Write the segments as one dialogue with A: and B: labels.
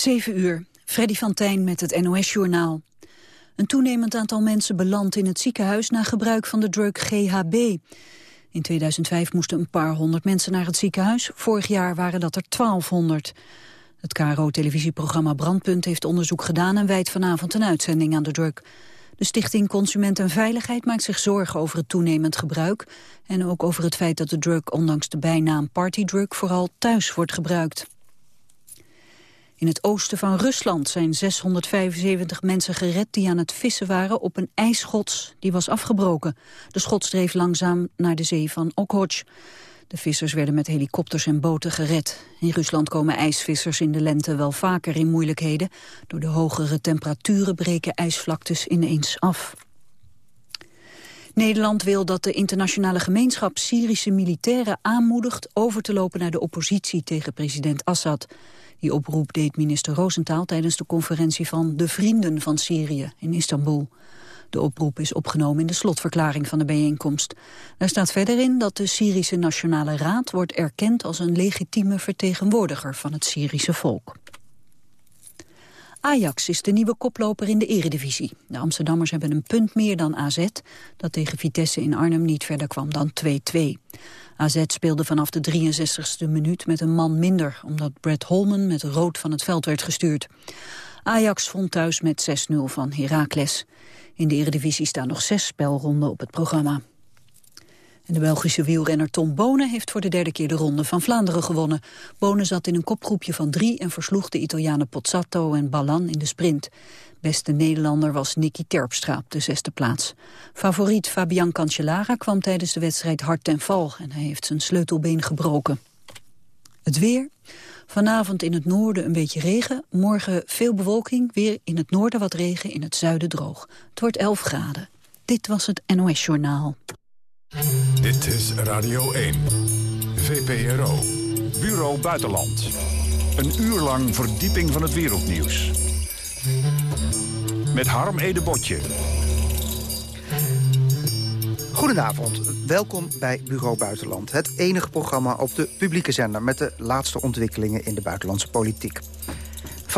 A: 7 uur, Freddy van Tijn met het NOS-journaal. Een toenemend aantal mensen belandt in het ziekenhuis na gebruik van de drug GHB. In 2005 moesten een paar honderd mensen naar het ziekenhuis. Vorig jaar waren dat er 1200. Het KRO-televisieprogramma Brandpunt heeft onderzoek gedaan... en wijdt vanavond een uitzending aan de drug. De Stichting Consument en Veiligheid maakt zich zorgen over het toenemend gebruik... en ook over het feit dat de drug ondanks de bijnaam partydrug vooral thuis wordt gebruikt. In het oosten van Rusland zijn 675 mensen gered die aan het vissen waren op een ijsschots die was afgebroken. De schots dreef langzaam naar de zee van Okhotsk. De vissers werden met helikopters en boten gered. In Rusland komen ijsvissers in de lente wel vaker in moeilijkheden. Door de hogere temperaturen breken ijsvlaktes ineens af. Nederland wil dat de internationale gemeenschap Syrische militairen aanmoedigt over te lopen naar de oppositie tegen president Assad. Die oproep deed minister Roosentaal tijdens de conferentie van de Vrienden van Syrië in Istanbul. De oproep is opgenomen in de slotverklaring van de bijeenkomst. Daar staat verder in dat de Syrische Nationale Raad wordt erkend als een legitieme vertegenwoordiger van het Syrische volk. Ajax is de nieuwe koploper in de eredivisie. De Amsterdammers hebben een punt meer dan AZ, dat tegen Vitesse in Arnhem niet verder kwam dan 2-2. AZ speelde vanaf de 63ste minuut met een man minder... omdat Brad Holman met rood van het veld werd gestuurd. Ajax vond thuis met 6-0 van Heracles. In de Eredivisie staan nog zes spelronden op het programma. De Belgische wielrenner Tom Bonen heeft voor de derde keer de Ronde van Vlaanderen gewonnen. Bonen zat in een kopgroepje van drie en versloeg de Italianen Pozzato en Ballan in de sprint. Beste Nederlander was Nicky Terpstra op de zesde plaats. Favoriet Fabian Cancellara kwam tijdens de wedstrijd hard ten val... en hij heeft zijn sleutelbeen gebroken. Het weer. Vanavond in het noorden een beetje regen. Morgen veel bewolking. Weer in het noorden wat regen, in het zuiden droog. Het wordt 11 graden. Dit was het NOS Journaal.
B: Dit is Radio 1. VPRO. Bureau Buitenland. Een uur lang verdieping van het wereldnieuws met Harm Edebotje.
C: Goedenavond, welkom bij Bureau Buitenland. Het enige programma op de publieke zender... met de laatste ontwikkelingen in de buitenlandse politiek.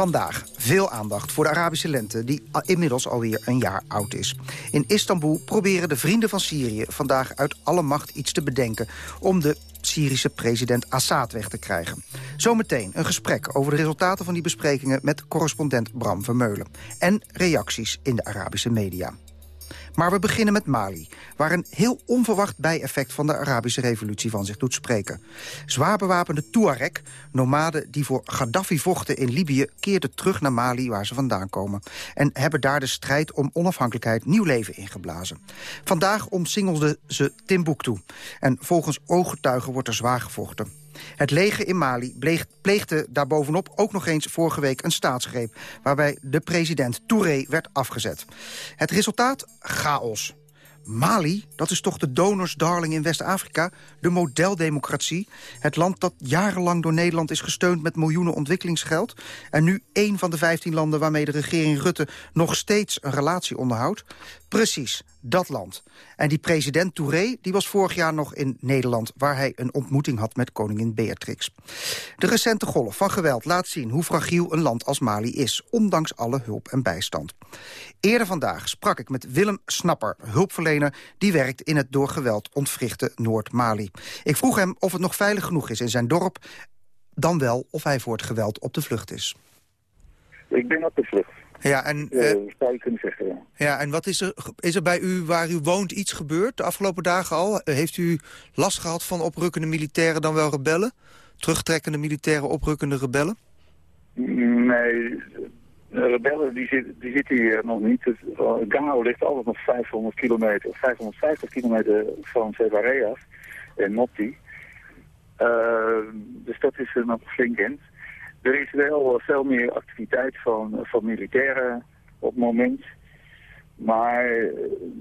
C: Vandaag veel aandacht voor de Arabische lente... die inmiddels alweer een jaar oud is. In Istanbul proberen de vrienden van Syrië... vandaag uit alle macht iets te bedenken... om de Syrische president Assad weg te krijgen. Zometeen een gesprek over de resultaten van die besprekingen... met correspondent Bram Vermeulen. En reacties in de Arabische media. Maar we beginnen met Mali, waar een heel onverwacht bijeffect van de Arabische revolutie van zich doet spreken. Zwaar bewapende Tuareg, nomaden die voor Gaddafi vochten in Libië, keerden terug naar Mali waar ze vandaan komen. En hebben daar de strijd om onafhankelijkheid nieuw leven ingeblazen. Vandaag omsingelden ze Timbuktu. En volgens ooggetuigen wordt er zwaar gevochten. Het leger in Mali pleegde daarbovenop ook nog eens vorige week een staatsgreep... waarbij de president Touré werd afgezet. Het resultaat? Chaos. Mali, dat is toch de donorsdarling in West-Afrika, de modeldemocratie. Het land dat jarenlang door Nederland is gesteund met miljoenen ontwikkelingsgeld. En nu één van de vijftien landen waarmee de regering Rutte nog steeds een relatie onderhoudt. Precies, dat land. En die president Touré die was vorig jaar nog in Nederland... waar hij een ontmoeting had met koningin Beatrix. De recente golf van geweld laat zien hoe fragiel een land als Mali is... ondanks alle hulp en bijstand. Eerder vandaag sprak ik met Willem Snapper, hulpverlener... die werkt in het door geweld ontwrichte Noord-Mali. Ik vroeg hem of het nog veilig genoeg is in zijn dorp... dan wel of hij voor het geweld op de vlucht is.
D: Ik ben op de vlucht.
C: Ja, en,
D: zou je kunnen zeggen, ja.
C: ja. en wat is er, is er bij u, waar u woont, iets gebeurd de afgelopen dagen al? Heeft u last gehad van oprukkende militairen dan wel rebellen? Terugtrekkende militairen, oprukkende rebellen?
D: Nee, de rebellen die, zit, die zitten hier nog niet. Het, Gao ligt altijd nog 500 kilometer, 550 kilometer van Sevare af, en Mopti. Uh, dus dat is er nog flink in. Er is wel veel meer activiteit van, van militairen op het moment. Maar eh,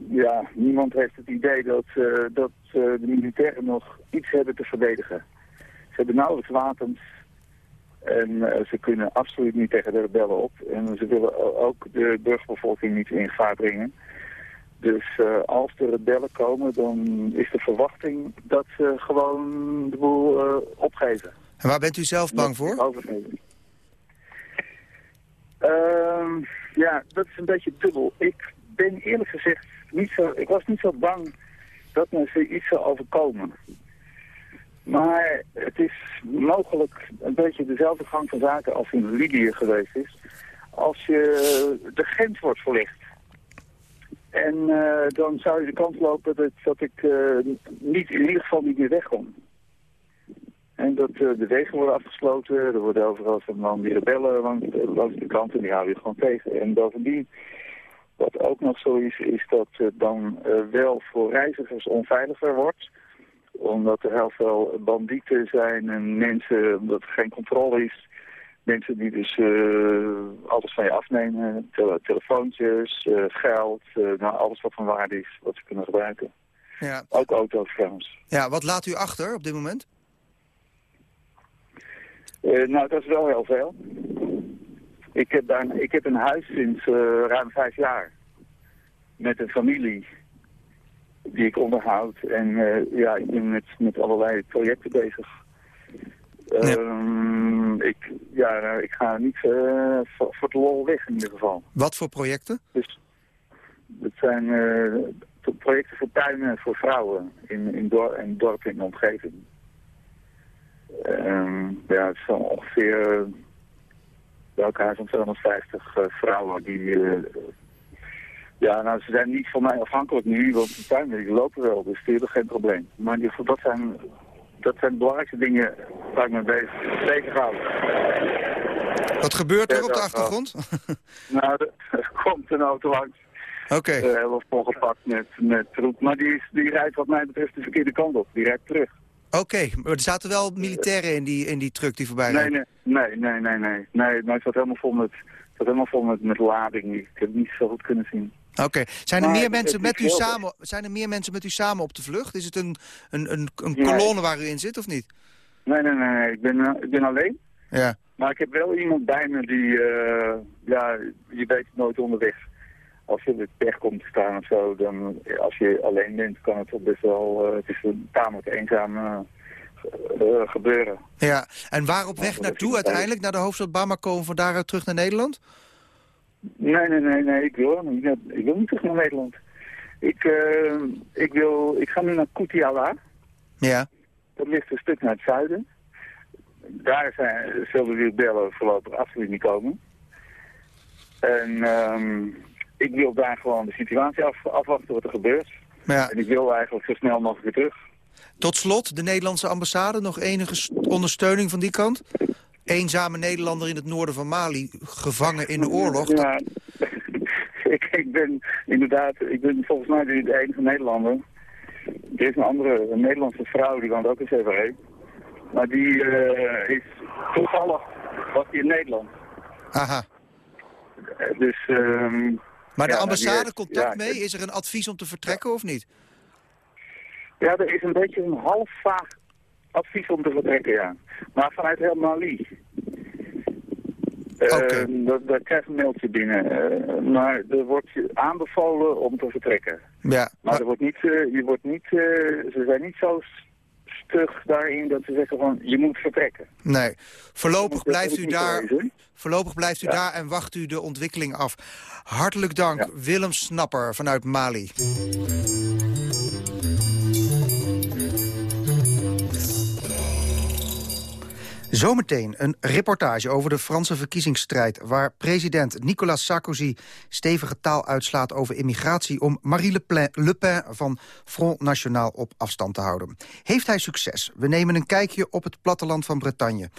D: ja, niemand heeft het idee dat, dat de militairen nog iets hebben te verdedigen. Ze hebben nauwelijks wapens en ze kunnen absoluut niet tegen de rebellen op. En ze willen ook de burgerbevolking niet in gevaar brengen. Dus als de rebellen komen, dan is de verwachting dat ze gewoon de boel opgeven.
C: En waar bent u zelf bang voor?
D: Ehm, ja, dat is een beetje dubbel. Ik ben eerlijk gezegd niet zo... Ik was niet zo bang dat me iets zou overkomen. Maar het is mogelijk een beetje dezelfde gang van zaken als in Libië geweest is. Als je de grens wordt verlegd. En uh, dan zou je de kans lopen dat, dat ik uh, niet, in ieder geval niet meer wegkom. En dat uh, de wegen worden afgesloten, er worden overal van dan die rebellen langs, langs de kant en die houden je gewoon tegen. En bovendien, wat ook nog zo is, is dat het dan wel voor reizigers onveiliger wordt omdat er heel veel bandieten zijn en mensen, omdat er geen controle is. Mensen die dus uh, alles van je afnemen. telefoontjes, geld, nou, alles wat van waarde is, wat ze kunnen gebruiken. Ja. Ook auto's trouwens.
C: Ja, wat laat u achter op dit moment?
D: Nou, dat is wel heel veel. Ik heb, daar, ik heb een huis sinds ruim vijf jaar. Met een familie die ik onderhoud. En uh, ja, ik ben met, met allerlei projecten bezig. Um, ik, ja, nou, ik ga niet voor, voor de lol weg in ieder geval.
C: Wat voor projecten?
D: Dus, dat zijn projecten voor tuinen voor vrouwen in, in, dor in dorpen in de omgeving. Um, ja, het zijn ongeveer bij elkaar zo'n 250 vrouwen die ja, nou, ze zijn niet van mij afhankelijk nu, want de tuinwerken lopen wel, dus die hebben geen probleem. Maar in ieder geval, dat zijn, dat zijn de belangrijkste dingen waar ik me bezig, bezig hou.
C: Wat gebeurt er op de achtergrond?
D: nou, er komt een auto langs.
C: Oké. Okay.
D: Uh, helemaal volgepakt met, met troep. Maar die, is, die rijdt wat mij betreft de verkeerde kant op. Die rijdt terug.
C: Oké, maar er zaten wel militairen in die, in die truck die voorbij
D: nee, nee, nee, nee, nee, nee. Nee, maar het zat helemaal vol met, zat helemaal vol met, met lading. Ik heb het niet zo goed kunnen zien.
C: Oké. Zijn, er meer mensen met u samen, zijn er meer mensen met u samen op de vlucht? Is het een, een, een, een kolonne waar u in zit of niet?
D: Nee, nee, nee. Ik ben, uh, ik ben alleen.
C: Ja.
D: Maar ik heb wel iemand bij me die, uh, ja, je weet het nooit onderweg. Als je het pech komt te staan of zo, dan als je alleen bent, kan het best wel, uh, het is een tamelijk eenzaam gebeuren.
C: Ja, en waar op weg naartoe uiteindelijk? Naar de hoofdstad Bamako en van daaruit terug naar Nederland?
D: Nee, nee, nee, nee, ik wil, ik, ik wil niet terug naar Nederland. Ik, ik, wil, ik ga nu naar Kutiala.
C: Ja.
D: Dat ligt een stuk naar het zuiden. Daar zijn, zullen de rebellen voorlopig absoluut niet komen. En um, ik wil daar gewoon de situatie af, afwachten wat er gebeurt. Ja. En ik wil eigenlijk zo snel mogelijk weer terug.
C: Tot slot, de Nederlandse ambassade, nog enige ondersteuning van die kant? eenzame Nederlander in het noorden van Mali gevangen in de oorlog.
D: Ja, ik, ik, ben inderdaad, ik ben volgens mij de enige Nederlander. Er is een andere, een Nederlandse vrouw, die woont ook in CVR. Maar die uh, is toevallig, was in Nederland.
C: Aha.
D: Dus... Um,
C: maar de ambassade contact mee? Is er een advies om te vertrekken of niet?
D: Ja, er is een beetje een half vaag advies om te vertrekken, ja. Maar vanuit heel Mali. Uh, okay. Daar krijg je een mailtje binnen. Uh, maar er wordt je aanbevolen om te vertrekken.
C: Ja,
D: maar, er wordt niet, uh, je wordt niet, ze zijn niet zo stug daarin dat ze zeggen van je moet vertrekken.
C: Nee, voorlopig blijft u daar, voorlopig blijft u ja. daar en wacht u de ontwikkeling af. Hartelijk dank, ja. Willem Snapper vanuit Mali. Zometeen een reportage over de Franse verkiezingsstrijd... waar president Nicolas Sarkozy stevige taal uitslaat over immigratie... om Marie Le Pen, Le Pen van Front National op afstand te houden. Heeft hij succes? We nemen een kijkje op het platteland van Bretagne.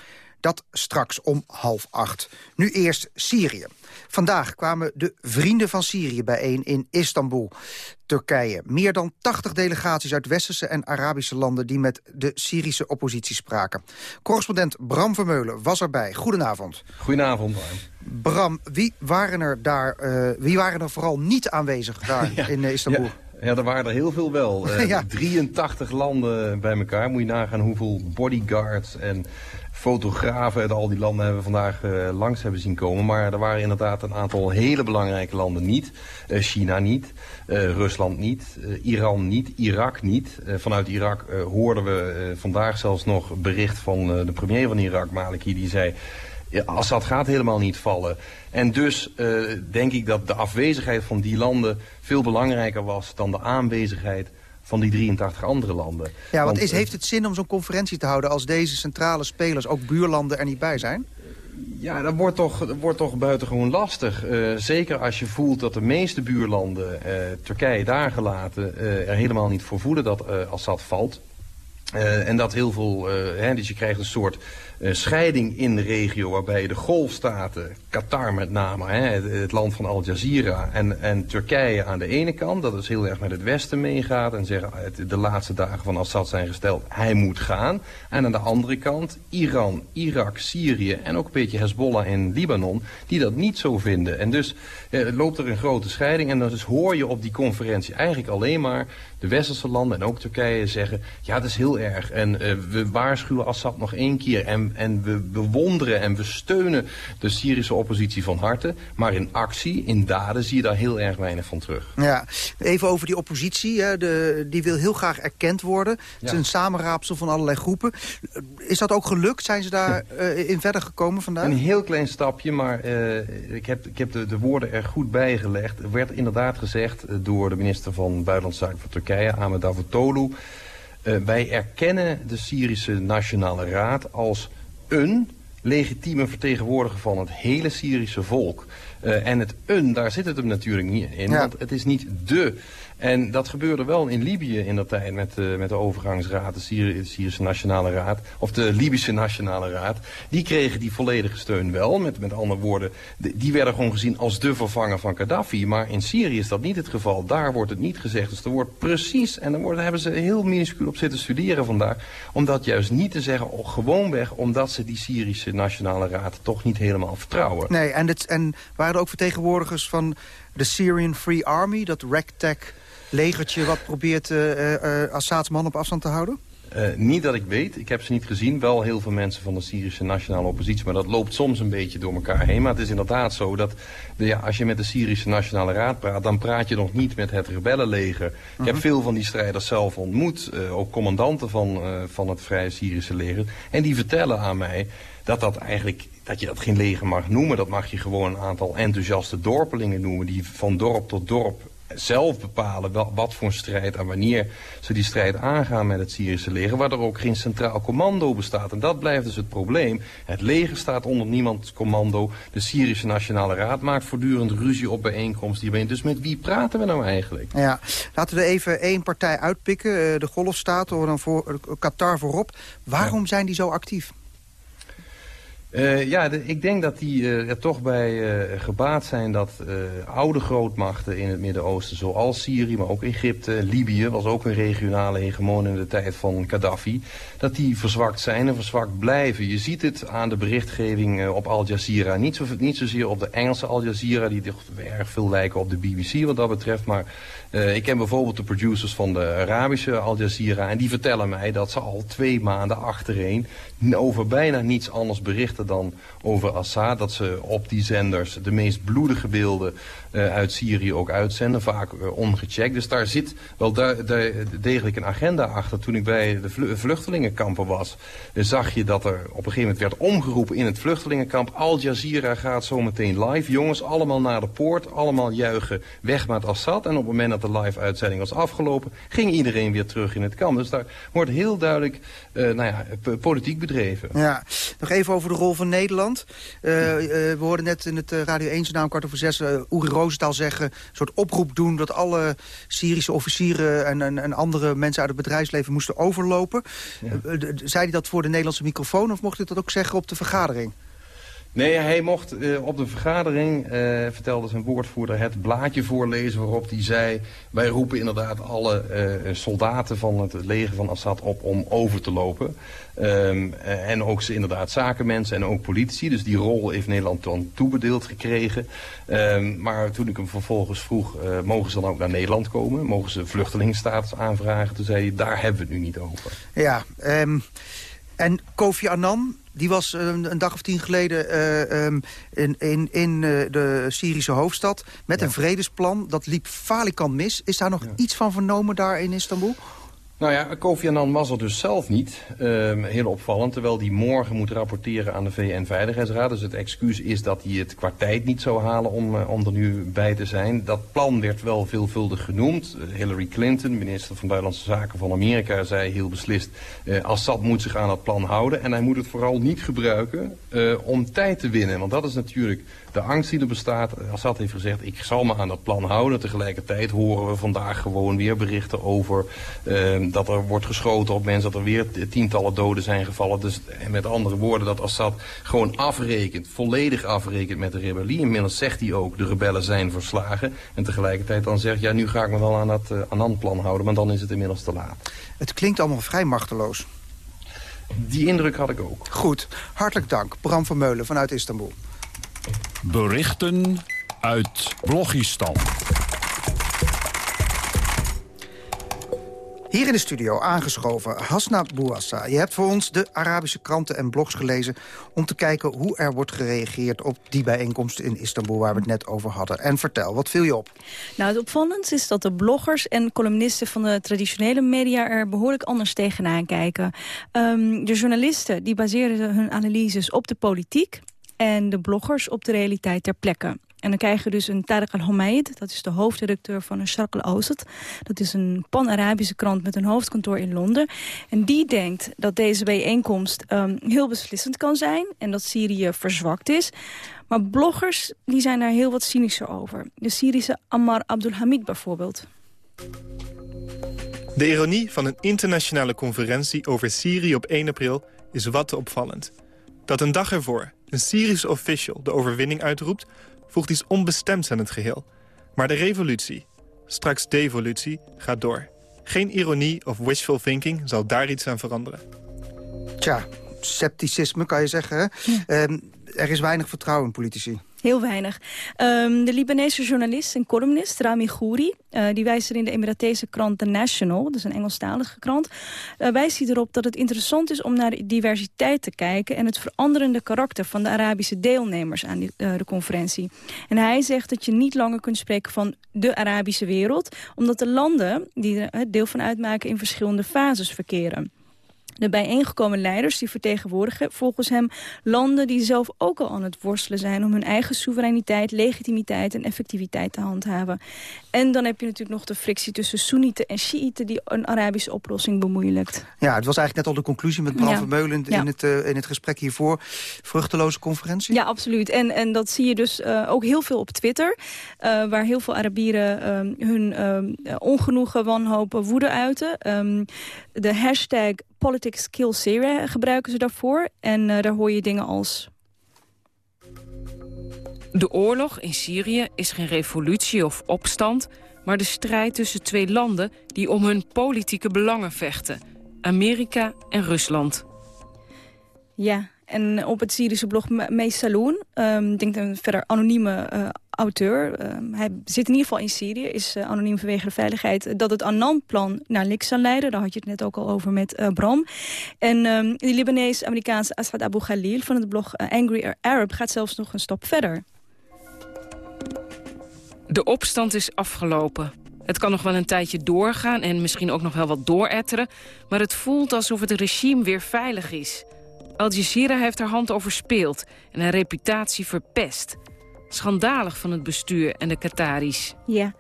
C: Dat straks om half acht. Nu eerst Syrië. Vandaag kwamen de Vrienden van Syrië bijeen in Istanbul, Turkije. Meer dan 80 delegaties uit westerse en Arabische landen... die met de Syrische oppositie spraken. Correspondent Bram Vermeulen was erbij. Goedenavond.
E: Goedenavond,
C: Bram. wie waren er daar? Uh, wie waren er vooral niet aanwezig daar in uh, Istanbul?
E: Ja. Ja, er waren er heel veel wel. Uh, ja. 83 landen bij elkaar. Moet je nagaan hoeveel bodyguards en fotografen uit al die landen hebben vandaag uh, langs hebben zien komen. Maar er waren inderdaad een aantal hele belangrijke landen niet. Uh, China niet, uh, Rusland niet, Iran niet, Irak niet. vanuit Irak hoorden we vandaag zelfs nog bericht van de premier van Irak, Maliki, die zei... Assad gaat helemaal niet vallen. En dus denk ik dat de afwezigheid van die landen veel belangrijker was dan de aanwezigheid van die 83 andere landen.
C: Ja, want, is, heeft het zin om zo'n conferentie te houden als deze centrale spelers, ook buurlanden, er niet bij zijn?
E: Ja, dat wordt toch, dat wordt toch buitengewoon lastig. Uh, zeker als je voelt dat de meeste buurlanden, uh, Turkije daar gelaten, uh, er helemaal niet voor voelen dat Assad valt. en dat heel veel, hè, dus je krijgt een soort een scheiding in de regio waarbij de golfstaten, Qatar met name, hè, het, land van Al Jazeera en, en Turkije aan de ene kant, dat is heel erg met het Westen meegaat en zeggen de laatste dagen van Assad zijn gesteld, hij moet gaan. En aan de andere kant Iran, Irak, Syrië en ook een beetje Hezbollah in Libanon, die dat niet zo vinden. En dus eh, loopt er een grote scheiding en dan dus hoor je op die conferentie eigenlijk alleen maar de westerse landen en ook Turkije zeggen, ja dat is heel erg en uh, we waarschuwen Assad nog één keer en en, we bewonderen en we steunen de Syrische oppositie van harte. Maar in actie, in daden, zie je daar heel erg weinig van terug.
C: Ja, even over die oppositie. Hè. De, die wil heel graag erkend worden. Het is een samenraapsel van allerlei groepen. Is dat ook gelukt? Zijn ze daar uh, in verder gekomen vandaag?
E: Een heel klein stapje, maar uh, ik heb, ik heb de, de, woorden er goed bij gelegd. Er werd inderdaad gezegd door de minister van Buitenlandse Zaken van Turkije, Ahmed Davutoglu... Uh, wij erkennen de Syrische Nationale Raad als een legitieme vertegenwoordiger van het hele Syrische volk. Uh, en het een, daar zit het hem natuurlijk niet in. Want het is niet de en dat gebeurde wel in Libië in dat tijd met, uh, met de overgangsraad, de, Syrische Nationale Raad, of de Libische Nationale Raad. Die kregen die volledige steun wel, met, met andere woorden, die werden gewoon gezien als de vervanger van Gaddafi. Maar in Syrië is dat niet het geval, daar wordt het niet gezegd. Dus er wordt precies, en worden, hebben ze heel minuscuul op zitten studeren vandaag, om dat juist niet te zeggen, gewoonweg omdat ze die Syrische Nationale Raad toch niet helemaal vertrouwen.
C: Nee, en, het, en waren er ook vertegenwoordigers van de Syrian Free Army, dat ragtag legertje wat probeert uh, uh, Assad's man op afstand te houden?
E: Uh, niet dat ik weet. Ik heb ze niet gezien. Wel heel veel mensen van de Syrische nationale oppositie. Maar dat loopt soms een beetje door elkaar heen. Maar het is inderdaad zo dat de, ja, als je met de Syrische Nationale Raad praat... dan praat je nog niet met het rebellenleger. Ik heb mhm. veel van die strijders zelf ontmoet. Uh, ook commandanten van, van het Vrije Syrische leger. En die vertellen aan mij dat dat eigenlijk dat je dat geen leger mag noemen. Dat mag je gewoon een aantal enthousiaste dorpelingen noemen... die van dorp tot dorp zelf bepalen wat voor een strijd en wanneer ze die strijd aangaan met het Syrische leger, waar er ook geen centraal commando bestaat. En dat blijft dus het probleem. Het leger staat onder niemands commando. De Syrische Nationale Raad maakt voortdurend ruzie op bijeenkomsten. Dus met wie praten we nou eigenlijk?
C: Ja, laten we even één partij uitpikken. Eh, de Golfstaten, dan voor eh, Qatar voorop. Waarom zijn die zo actief?
E: Uh, ja, ik denk dat die uh, er toch bij uh, gebaat zijn dat oude grootmachten in het Midden-Oosten, zoals Syrië, maar ook Egypte, Libië, was ook een regionale hegemoon in de tijd van Gaddafi, dat die verzwakt zijn en verzwakt blijven. Je ziet het aan de berichtgeving op Al Jazeera. Niet, zo, niet zozeer op de Engelse Al Jazeera, die erg veel lijken op de BBC wat dat betreft, maar ik ken bijvoorbeeld de producers van de Arabische Al Jazeera en die vertellen mij dat ze al twee maanden achtereen over bijna niets anders berichten dan over Assad. Dat ze op die zenders de meest bloedige beelden uh, uit Syrië ook uitzenden. Vaak uh, ongecheckt. Dus daar zit wel degelijk een agenda achter. Toen ik bij de vluchtelingenkampen was, uh, zag je dat er op een gegeven moment werd omgeroepen in het vluchtelingenkamp. Al Jazeera gaat zo meteen live. Jongens, allemaal naar de poort. Allemaal juichen weg met Assad. En op het moment dat de live uitzending was afgelopen, ging iedereen weer terug in het kamp. Dus daar wordt heel duidelijk nou ja, politiek bedreven.
C: Ja, nog even over de rol van Nederland. we hoorden net in het Radio 1 naam kwart over zes... Uh, Roosentaal zeggen, een soort oproep doen... dat alle Syrische officieren en, en, en andere mensen uit het bedrijfsleven moesten overlopen. Ja. Zei hij dat voor de Nederlandse microfoon of mocht hij dat ook zeggen op de vergadering?
E: Nee, hij mocht uh, op de vergadering, uh, vertelde zijn woordvoerder, het blaadje voorlezen waarop hij zei... wij roepen inderdaad alle uh, soldaten van het leger van Assad op om over te lopen. Um, en ook ze inderdaad zakenmensen en ook politici. Dus die rol heeft Nederland dan toebedeeld gekregen. Um, maar toen ik hem vervolgens vroeg, mogen ze dan ook naar Nederland komen? Mogen ze vluchtelingenstatus aanvragen? Toen zei hij, daar hebben we het nu niet over.
C: Ja, um, en Kofi Annan, die was een, een, dag of tien geleden uh, um, in, in, in uh, de Syrische hoofdstad met ja. een vredesplan. Dat liep falikant mis. Is daar nog ja. iets van vernomen daar in Istanbul?
E: Nou ja, Kofi Annan was er dus zelf niet. Uh, heel opvallend, terwijl hij morgen moet rapporteren aan de VN-veiligheidsraad. Dus het excuus is dat hij het qua tijd niet zou halen om, uh, om er nu bij te zijn. Dat plan werd wel veelvuldig genoemd. Hillary Clinton, minister van Buitenlandse Zaken van Amerika, zei heel beslist... Uh, Assad moet zich aan dat plan houden en hij moet het vooral niet gebruiken om tijd te winnen. Want dat is natuurlijk de angst die er bestaat. Assad heeft gezegd, ik zal me aan dat plan houden. Tegelijkertijd horen we vandaag gewoon weer berichten over uh, dat er wordt geschoten op mensen, dat er weer tientallen doden zijn gevallen. Dus en met andere woorden, dat Assad gewoon afrekent, volledig afrekent met de rebellie. Inmiddels zegt hij ook, de rebellen zijn verslagen. En tegelijkertijd dan zegt, ja, nu ga ik me wel aan dat uh, Annan-plan houden, maar dan is het inmiddels te laat.
C: Het klinkt allemaal vrij machteloos.
E: Die indruk had ik ook.
C: Goed, hartelijk dank. Bram van Meulen vanuit Istanbul.
B: Berichten uit Blogistan.
C: Hier in de studio aangeschoven Hasna Bouassa. Je hebt voor ons de Arabische kranten en blogs gelezen... om te kijken hoe er wordt gereageerd op die bijeenkomst in Istanbul... waar we het net over hadden. En vertel, wat viel je op?
F: Nou, het opvallendste is dat de bloggers en columnisten... van de traditionele media er behoorlijk anders tegenaan kijken. Um, de journalisten die baseren hun analyses op de politiek en de bloggers op de realiteit ter plekke. En dan krijgen we dus een Tariq al-Homeid, dat is de hoofdredacteur van een Sharq al-Awsat. Dat is een pan-Arabische krant met een hoofdkantoor in Londen. En die denkt dat deze bijeenkomst um, heel beslissend kan zijn... en dat Syrië verzwakt is. Maar bloggers die zijn daar heel wat cynischer over. De Syrische Ammar Abdulhamid bijvoorbeeld.
G: De ironie van een internationale conferentie over Syrië op 1 april is wat te opvallend. Dat een dag ervoor een Syrische official de overwinning uitroept... voegt iets onbestemds aan het geheel. Maar de revolutie, straks devolutie, gaat door. Geen ironie of wishful thinking zal daar iets aan veranderen.
C: Tja, scepticisme kan je zeggen. Hè? Ja. Um, er is weinig vertrouwen in politici.
F: Heel weinig. Um, de Libanese journalist en columnist Rami Ghouri... Uh, die wijst er in de Emiratese krant The National... is een Engelstalige krant... Uh, wijst hij erop dat het interessant is om naar diversiteit te kijken... en het veranderende karakter van de Arabische deelnemers aan die, uh, de conferentie. En hij zegt dat je niet langer kunt spreken van de Arabische wereld... omdat de landen die er deel van uitmaken in verschillende fases verkeren. De bijeengekomen leiders die vertegenwoordigen volgens hem landen die zelf ook al aan het worstelen zijn om hun eigen soevereiniteit, legitimiteit en effectiviteit te handhaven. En dan heb je natuurlijk nog de frictie tussen Soenieten en Shiiten die een Arabische oplossing bemoeilijkt.
C: Ja, het was eigenlijk net al de conclusie met Bram ja. Vermeulen in, ja. het, uh, in het gesprek hiervoor. Vruchteloze conferentie?
F: Ja, absoluut. En, en dat zie je dus uh, ook heel veel op Twitter, uh, waar heel veel Arabieren um, hun um, ongenoegen, wanhopen, woede uiten. Um, de hashtag Politics Gebruiken ze daarvoor. En uh, daar hoor je dingen als...
H: De oorlog in Syrië is geen revolutie of opstand... maar de strijd tussen twee landen die om hun politieke belangen vechten. Amerika en Rusland.
F: Ja, en op het Syrische blog Mees Saloon, um, denk een verder anonieme uh, auteur. Uh, hij zit in ieder geval in Syrië, is uh, anoniem vanwege de veiligheid... dat het Annan-plan naar niks zal leiden. Daar had je het net ook al over met Bram. En um, de Libanees-Amerikaanse Asfad Abu Khalil van het blog Angry Arab... gaat zelfs nog een stap verder.
H: De opstand is afgelopen. Het kan nog wel een tijdje doorgaan en misschien ook nog wel wat dooretteren... maar het voelt alsof het regime weer veilig is... Al Jazeera heeft haar hand overspeeld en haar reputatie verpest. Schandalig van het bestuur en de Qataris.
F: Ja.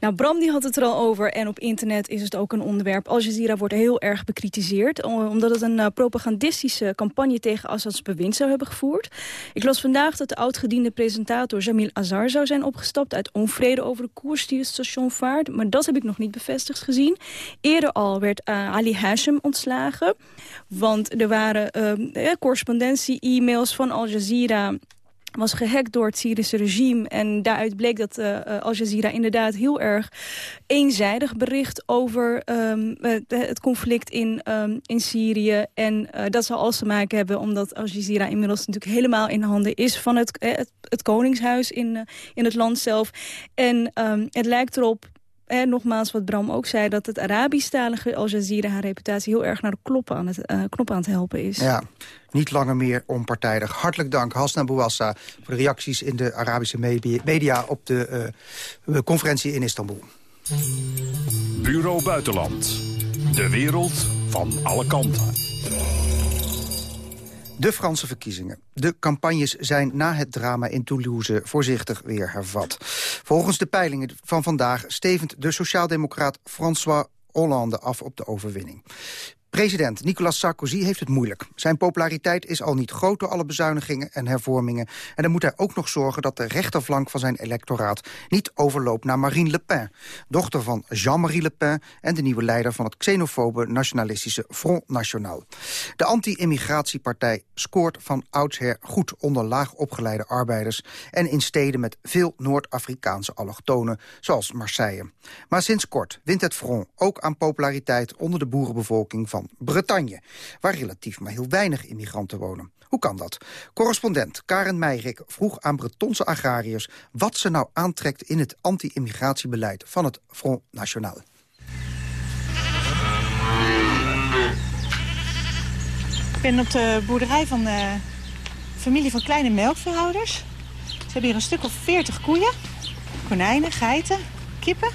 F: Nou, Bram die had het er al over en op internet is het ook een onderwerp. Al Jazeera wordt heel erg bekritiseerd... omdat het een uh, propagandistische campagne tegen Assads bewind zou hebben gevoerd. Ik las vandaag dat de oudgediende presentator Jamil Azar zou zijn opgestapt... uit onvrede over de koers die het station vaart. Maar dat heb ik nog niet bevestigd gezien. Eerder al werd uh, Ali Hashem ontslagen. Want er waren uh, correspondentie-e-mails van Al Jazeera was gehackt door het Syrische regime. En daaruit bleek dat uh, Al Jazeera inderdaad heel erg eenzijdig bericht... over um, het conflict in, um, in Syrië. En dat zal alles te maken hebben omdat Al Jazeera inmiddels natuurlijk helemaal in handen is... van het, het, koningshuis in, in het land zelf. En um, het lijkt erop en nogmaals, wat Bram ook zei... dat het Arabisch-talige Al Jazeera haar reputatie heel erg naar de knop aan het, uh, knop aan het helpen is.
C: Ja, niet langer meer onpartijdig. Hartelijk dank, Hasna Bouassa, voor de reacties in de Arabische media... op de uh, conferentie in Istanbul.
B: Bureau Buitenland. De wereld van alle kanten.
C: De Franse verkiezingen. De campagnes zijn na het drama in Toulouse voorzichtig weer hervat. Volgens de peilingen van vandaag stevend de sociaaldemocraat François Hollande af op de overwinning. President Nicolas Sarkozy heeft het moeilijk. Zijn populariteit is al niet groot door alle bezuinigingen en hervormingen. En dan moet hij ook nog zorgen dat de rechterflank van zijn electoraat... niet overloopt naar Marine Le Pen, dochter van Jean-Marie Le Pen... en de nieuwe leider van het xenofobe nationalistische Front National. De anti-immigratiepartij scoort van oudsher goed onder laag opgeleide arbeiders... en in steden met veel Noord-Afrikaanse allochtonen, zoals Marseille. Maar sinds kort wint het Front ook aan populariteit onder de boerenbevolking van Bretagne, waar relatief maar heel weinig immigranten wonen. Hoe kan dat? Correspondent Karen Meirik vroeg aan Bretonse agrariërs... wat ze nou aantrekt in het anti-immigratiebeleid van het Front National.
I: Ik ben op de boerderij van de familie van kleine melkveehouders. Ze hebben hier een stuk of veertig koeien, konijnen, geiten, kippen.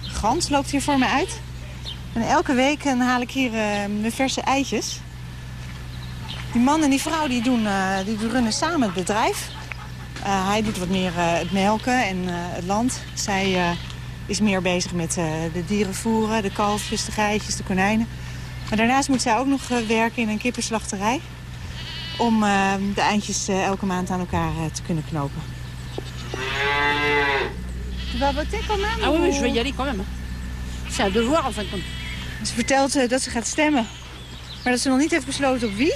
I: Gans loopt hier voor me uit. En elke week dan haal ik hier uh, mijn verse eitjes. Die man en die vrouw die doen, uh, die runnen samen het bedrijf. Uh, hij doet wat meer het melken en het land. Zij is meer bezig met de dieren voeren, de kalfjes, de geitjes, de konijnen. Maar daarnaast moet zij ook nog werken in een kippenslachterij. Om de eindjes elke maand aan elkaar te kunnen knopen. Tu vas voter quand même?
J: Ah oui, je vais y aller quand même. C'est un devoir en fin de compte.
I: Ze vertelt uh, dat ze gaat stemmen. Maar dat ze nog niet heeft besloten op wie.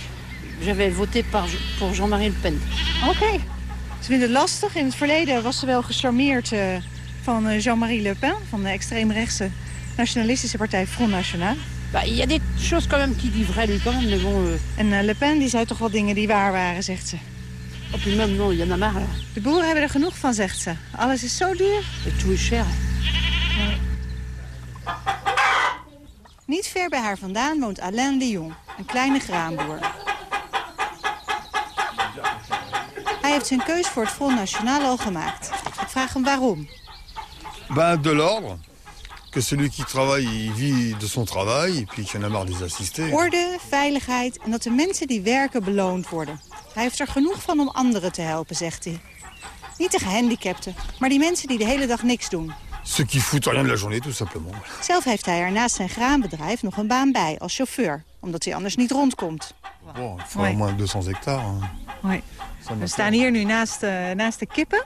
J: J'avais voté pour Jean-Marie Le Pen.
I: Oké. Okay. Ze vindt het lastig. In het verleden was ze wel gecharmeerd uh, van uh, Jean-Marie Le Pen... van de extreemrechtse nationalistische partij Front National.
J: Il y a des choses quand même qui vrai, lui, quand même, bon... Euh...
I: En Le Pen die zei toch wel dingen die waar waren, zegt ze.
J: Op même, non, il y en a marre. Là.
I: De boeren hebben er genoeg van, zegt ze. Alles is zo duur.
J: Et tout is cher.
I: Niet ver bij haar vandaan woont Alain Lyon, een kleine graanboer. Hij heeft zijn keus voor het Front National al gemaakt. Ik vraag hem waarom.
K: Ben, de l'ordre. Que celui qui travaille, il vit de son travail, et puis qu'il en a marre des assistés.
I: Orde, veiligheid en dat de mensen die werken beloond worden. Hij heeft er genoeg van om anderen te helpen, zegt hij. Niet de gehandicapten, maar die mensen die de hele dag niks doen.
K: Ceux qui foutent rien de la journée, tout simplement.
I: Zelf heeft hij er naast zijn graanbedrijf nog een baan bij als chauffeur. Omdat hij anders niet rondkomt.
K: Au moins 200 hectare.
I: We staan hier nu naast, uh, naast de kippen.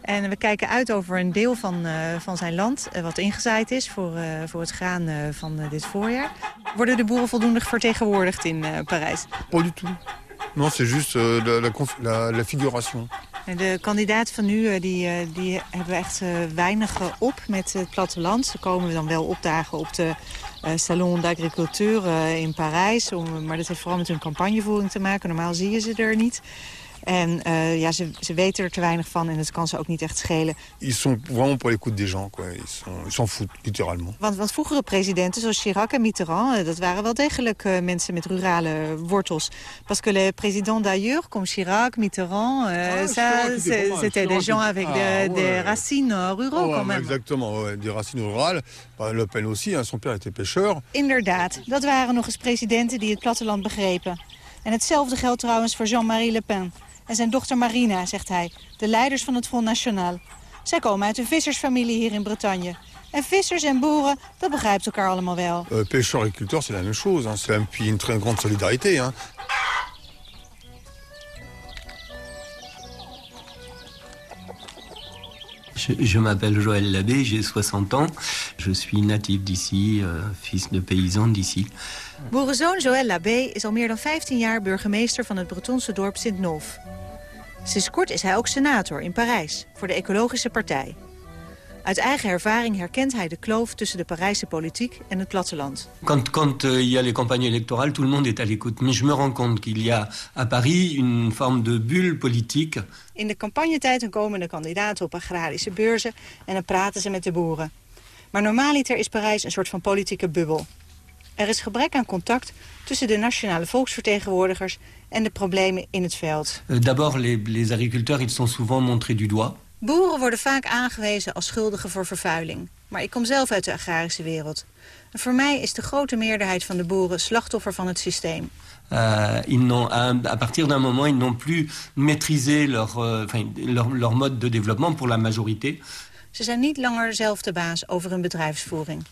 I: En we kijken uit over een deel van, uh, van zijn land uh, wat ingezaaid is voor, uh, voor het graan van dit voorjaar. Worden de boeren voldoende vertegenwoordigd in Parijs?
K: Pas du tout. Non, c'est juste la, la, la, la figuration.
I: De kandidaat van nu die, die hebben echt weinig op met het platteland. Ze komen dan wel opdagen op de Salon d'Agriculture in Parijs. Om, maar dat heeft vooral met hun campagnevoering te maken. Normaal zie je ze er niet. En uh, ja, ze, ze weten er te weinig van en het kan ze ook niet echt schelen.
K: Ils sont vraiment pour l'écoute des gens, quoi. Ils s'en foutent, littéralement.
I: Want, want vroegere presidenten, zoals Chirac en Mitterrand... dat waren wel degelijk uh, mensen met rurale wortels. Parce que les présidents d'ailleurs, comme Chirac, Mitterrand... Ah, c'était des gens avec ah, de, ouais. des racines ruraux,
K: oh,
I: quand même.
K: Exactement, ouais, des racines rurales. Le Pen aussi, hein, son père était pêcheur.
I: Inderdaad, dat waren nog eens presidenten die het platteland begrepen. En hetzelfde geldt trouwens voor Jean-Marie Le Pen en zijn dochter Marina, zegt hij, de leiders van het Front National. Zij komen uit een vissersfamilie hier in Bretagne. En vissers en boeren, dat begrijpt elkaar allemaal wel.
K: Uh, pêcheurs et culteurs, c'est la même chose. Hein. C'est puis une très grande solidarité. Hein.
L: Je, je m'appelle Joël Labbé, j'ai 60 ans. Je suis natif d'ici, euh, fils de paysan d'ici.
I: Boerenzoon Joël Labbé is al meer dan 15 jaar burgemeester van het Bretonse dorp Sint-Nolf. Sinds kort is hij ook senator in Parijs voor de Ecologische Partij. Uit eigen ervaring herkent hij de kloof tussen de Parijse politiek en het platteland.
L: Quand, quand uh, il y a les campagnes électorales, tout le monde est à l'écoute. Mais je me rends compte qu'il y a à Paris une forme de bulle politique.
I: In de campagnetijd komen de kandidaten op agrarische beurzen en dan praten ze met de boeren. Maar normaliter is Parijs een soort van politieke bubbel. Er is gebrek aan contact tussen de nationale volksvertegenwoordigers en de problemen in het veld.
L: Uh, D'abord, les, les agriculteurs ils sont souvent montrés du doigt.
I: Boeren worden vaak aangewezen als schuldigen voor vervuiling. Maar ik kom zelf uit de agrarische wereld. En voor mij is de grote meerderheid van de boeren slachtoffer van het systeem.
L: Uh, ils n'ont, à partir d'un moment, ils n'ont plus maîtrisé leur, uh, enfin, leur, leur mode de développement pour la majorité.
I: Ze zijn niet langer zelf de baas over hun bedrijfsvoering.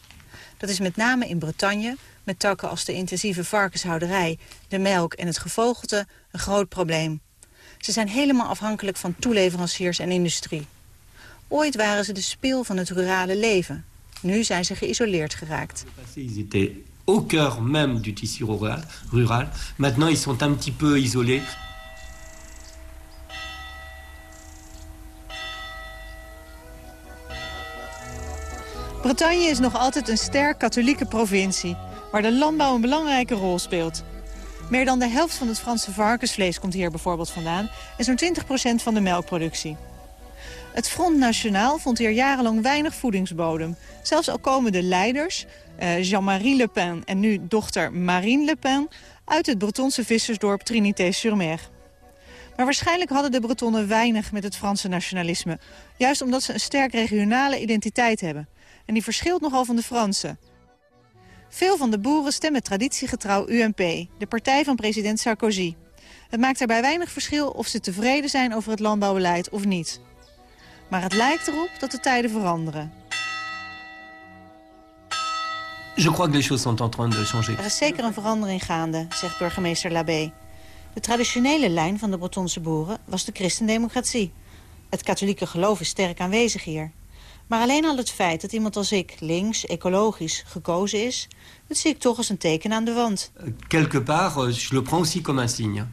I: Dat is met name in Bretagne, met takken als de intensieve varkenshouderij, de melk en het gevogelte, een groot probleem. Ze zijn helemaal afhankelijk van toeleveranciers en industrie. Ooit waren ze de speel van het rurale leven. Nu zijn ze geïsoleerd geraakt.
L: Au cœur même du tissu rural. Maintenant, ils sont un petit peu isolés.
I: Bretagne is nog altijd een sterk katholieke provincie... waar de landbouw een belangrijke rol speelt. Meer dan de helft van het Franse varkensvlees komt hier bijvoorbeeld vandaan... en zo'n 20% van de melkproductie. Het Front National vond hier jarenlang weinig voedingsbodem. Zelfs al komen de leiders, eh, Jean-Marie Le Pen en nu dochter Marine Le Pen... uit het Bretonse vissersdorp Trinité-sur-Mer. Maar waarschijnlijk hadden de Bretonnen weinig met het Franse nationalisme. Juist omdat ze een sterk regionale identiteit hebben. En die verschilt nogal van de Fransen. Veel van de boeren stemmen traditiegetrouw UMP, de partij van president Sarkozy. Het maakt daarbij weinig verschil of ze tevreden zijn over het landbouwbeleid of niet. Maar het lijkt erop dat de tijden veranderen.
L: Je crois que les choses sont en train de changer.
I: Er is zeker een verandering gaande, zegt burgemeester Labé. De traditionele lijn van de Bretonse boeren was de christendemocratie. Het katholieke geloof is sterk aanwezig hier. Maar alleen al het feit dat iemand als ik links, ecologisch, gekozen is... dat zie ik toch als een teken aan de wand.
L: Quelque part, je le prends aussi comme un signe.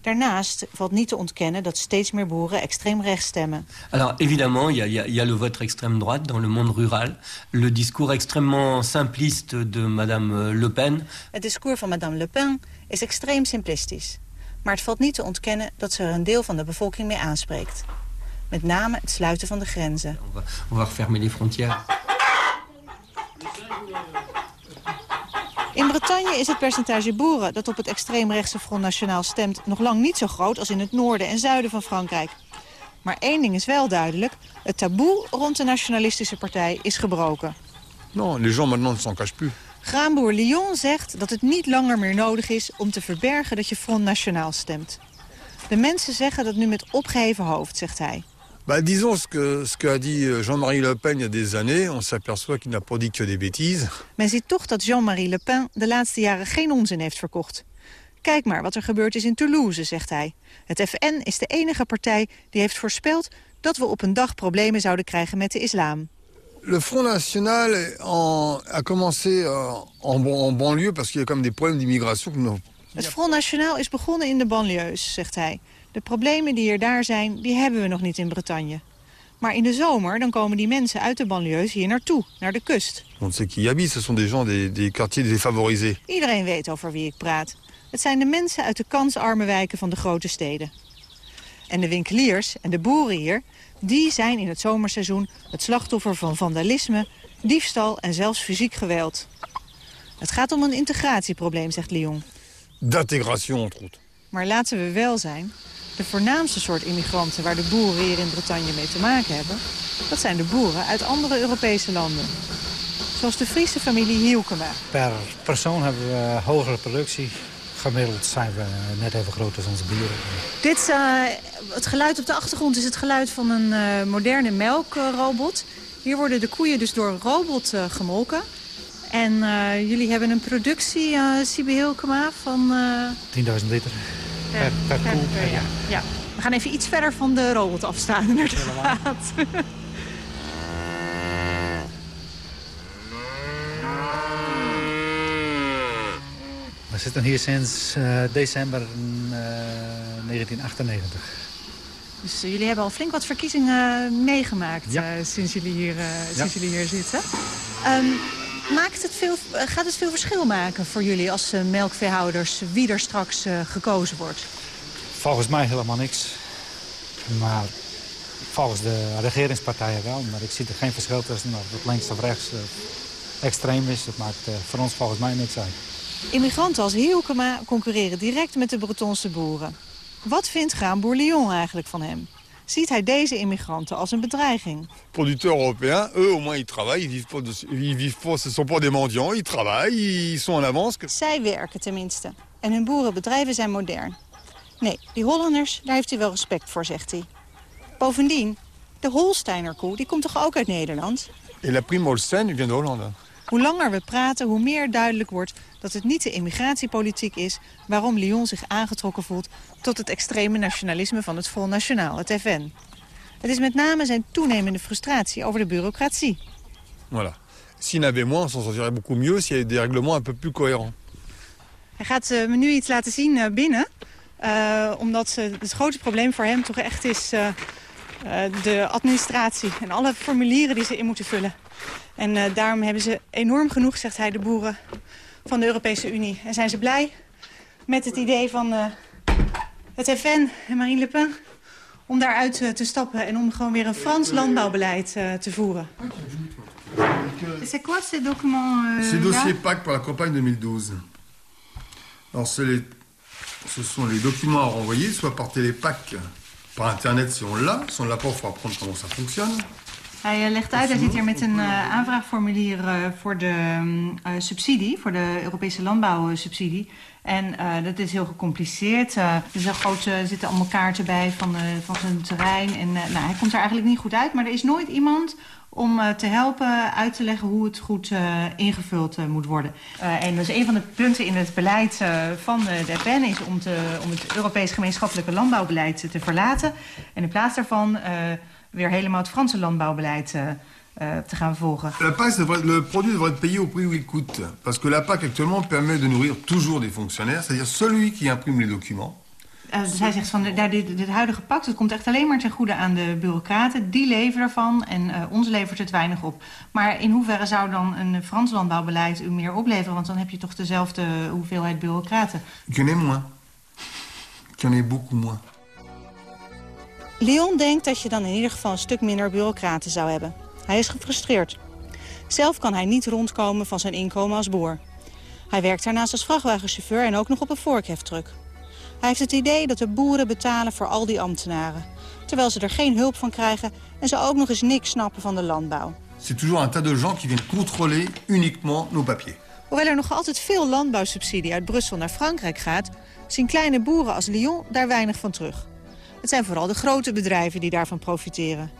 I: Daarnaast valt niet te ontkennen dat steeds meer boeren extreem rechts stemmen.
L: Alors évidemment, il y a, y, a, y a, le vote extrême droite dans le monde rural. Le discours extrêmement simpliste de Madame Le Pen.
I: Het discours van Madame Le Pen is extreem simplistisch. Maar het valt niet te ontkennen dat ze er een deel van de bevolking mee aanspreekt. Met name het sluiten van de grenzen.
L: On va, on va refermer les frontières.
I: In Bretagne is het percentage boeren dat op het extreemrechtse Front National stemt... nog lang niet zo groot als in het noorden en zuiden van Frankrijk. Maar één ding is wel duidelijk. Het taboe rond de nationalistische partij is gebroken.
K: Non, les gens maintenant ne s'en cachent plus.
I: Graanboer Lyon zegt dat het niet langer meer nodig is om te verbergen dat je Front National stemt. De mensen zeggen dat nu met opgeheven hoofd, zegt hij.
K: Bah, disons ce que, ce que a dit Jean-Marie Le Pen il y a des années. On s'aperçoit qu'il n'a pas dit que des bêtises.
I: Men ziet toch dat Jean-Marie Le Pen de laatste jaren geen onzin heeft verkocht. Kijk maar wat er gebeurd is in Toulouse, zegt hij. Het FN is de enige partij die heeft voorspeld dat we op een dag problemen zouden krijgen met de islam.
K: Le Front National en, a commencé euh, en, en banlieue parce qu'il y a quand même des problèmes d'immigration.
I: Het Front National is begonnen in de banlieues, zegt hij. De problemen die er daar zijn, die hebben we nog niet in Bretagne. Maar in de zomer dan komen die mensen uit de banlieues hier naartoe, naar de kust.
K: On sait qui y habitent, ce sont des gens des, des quartiers défavorisés.
I: Iedereen weet over wie ik praat. Het zijn de mensen uit de kansarme wijken van de grote steden. En de winkeliers en de boeren hier, die zijn in het zomerseizoen het slachtoffer van vandalisme, diefstal en zelfs fysiek geweld. Het gaat om een integratieprobleem, zegt Lyon.
K: D'intégration, entre autres.
I: Maar laten we wel zijn, de voornaamste soort immigranten waar de boeren hier in Bretagne mee te maken hebben... dat zijn de boeren uit andere Europese landen. Zoals de Friese familie Hielkema.
M: Per persoon hebben we hogere productie. Gemiddeld zijn we net even groot als onze buren.
I: Dit, uh, het geluid op de achtergrond is het geluid van een uh, moderne melkrobot. Hier worden de koeien dus door een robot uh, gemolken. En uh, jullie hebben een productie, uh, Sibe Hilkema, van...
M: Uh... 10.000 liter per, per, per koe per
I: jaar. Ja. We gaan even iets verder van de robot afstaan, inderdaad.
M: We zitten hier sinds december 1998.
I: Dus jullie hebben al flink wat verkiezingen meegemaakt ja. sinds, jullie hier, sinds ja. jullie hier zitten. Um, Maakt het veel, gaat het veel verschil maken voor jullie als uh, melkveehouders wie er straks uh, gekozen wordt?
M: Volgens mij helemaal niks. Maar volgens de regeringspartijen wel. Maar ik zie er geen verschil tussen of het links of rechts extreem is. Dat maakt voor ons volgens mij niks uit.
I: Immigranten als Hielkema concurreren direct met de Bretonse boeren. Wat vindt graanboer Lyon eigenlijk van hem? Ziet hij deze immigranten als een bedreiging.
K: Producteurs européens, eux au moins ils travaillent, ils vivent ils vivent pas, ce sont pas des mendiants, ils travaillent, ils sont en avance.
I: Zij werken tenminste. En hun boerenbedrijven zijn modern. Nee, die Hollanders, daar heeft hij wel respect voor, zegt hij. Bovendien, de Holsteiner koe, die komt toch ook uit Nederland?
K: Et la prime Holstein vient de Hollande.
I: Hoe langer we praten, hoe meer duidelijk wordt dat het niet de immigratiepolitiek is... waarom Lyon zich aangetrokken voelt tot het extreme nationalisme van het Front National, het FN. Het is met name zijn toenemende frustratie over de bureaucratie.
K: Voilà. S'il y en avait moins, on s'en sortirait beaucoup mieux s'il y avait des règlements un peu plus cohérents.
I: Hij gaat uh, me nu iets laten zien uh, binnen. Uh, omdat het grote probleem voor hem toch echt is de administratie. En alle formulieren die ze in moeten vullen. En daarom hebben ze enorm genoeg, zegt hij, de boeren van de Europese Unie. En zijn ze blij met het idee van het FN en Marine Le Pen... om daaruit te stappen en om gewoon weer een Frans landbouwbeleid te voeren. C'est quoi ces documents
K: Ces dossiers PAC pour la campagne 2012. Alors, ce sont les documents à renvoyer, soit par télépack, par internet si on l'a. Si on l'a pas, il faut apprendre comment ça fonctionne.
I: Hij legt uit, hij zit hier met een uh, aanvraagformulier uh, voor de uh, subsidie, voor de Europese landbouwsubsidie. En dat is heel gecompliceerd. er grote, zitten allemaal kaarten bij van, van zijn terrein. En nou, hij komt er eigenlijk niet goed uit, maar er is nooit iemand om uh, te helpen uit te leggen hoe het goed uh, ingevuld uh, moet worden. en dus een van de punten in het beleid van de PEN is om, te, om het Europees gemeenschappelijke landbouwbeleid te verlaten. En in plaats daarvan weer helemaal het Franse landbouwbeleid te gaan volgen.
K: La PAC, le produit devrait être payé au prix où il coûte. Parce que la PAC actuellement permet de nourrir toujours des fonctionnaires, c'est-à-dire celui qui imprime les documents.
I: Uh, dus hij zegt van dit, dit huidige pact, het komt echt alleen maar ten goede aan de bureaucraten. Die leveren ervan en uh, ons levert het weinig op. Maar in hoeverre zou dan een Frans landbouwbeleid u meer opleveren? Want dan heb je toch dezelfde hoeveelheid bureaucraten.
K: Ik en moins. Ik en beaucoup moins.
I: Leon denkt dat je dan in ieder geval een stuk minder bureaucraten zou hebben. Hij is gefrustreerd. Zelf kan hij niet rondkomen van zijn inkomen als boer. Hij werkt daarnaast als vrachtwagenchauffeur en ook nog op een vorkheftruck. Hij heeft het idee dat de boeren betalen voor al die ambtenaren. Terwijl ze er geen hulp van krijgen en ze ook nog eens niks snappen van de landbouw.
K: C'est toujours un tas de gens qui viennent contrôler uniquement nos papiers.
I: Hoewel er nog altijd veel landbouwsubsidie uit Brussel naar Frankrijk gaat... zien kleine boeren als Lyon daar weinig van terug. Het zijn vooral de grote bedrijven die daarvan profiteren.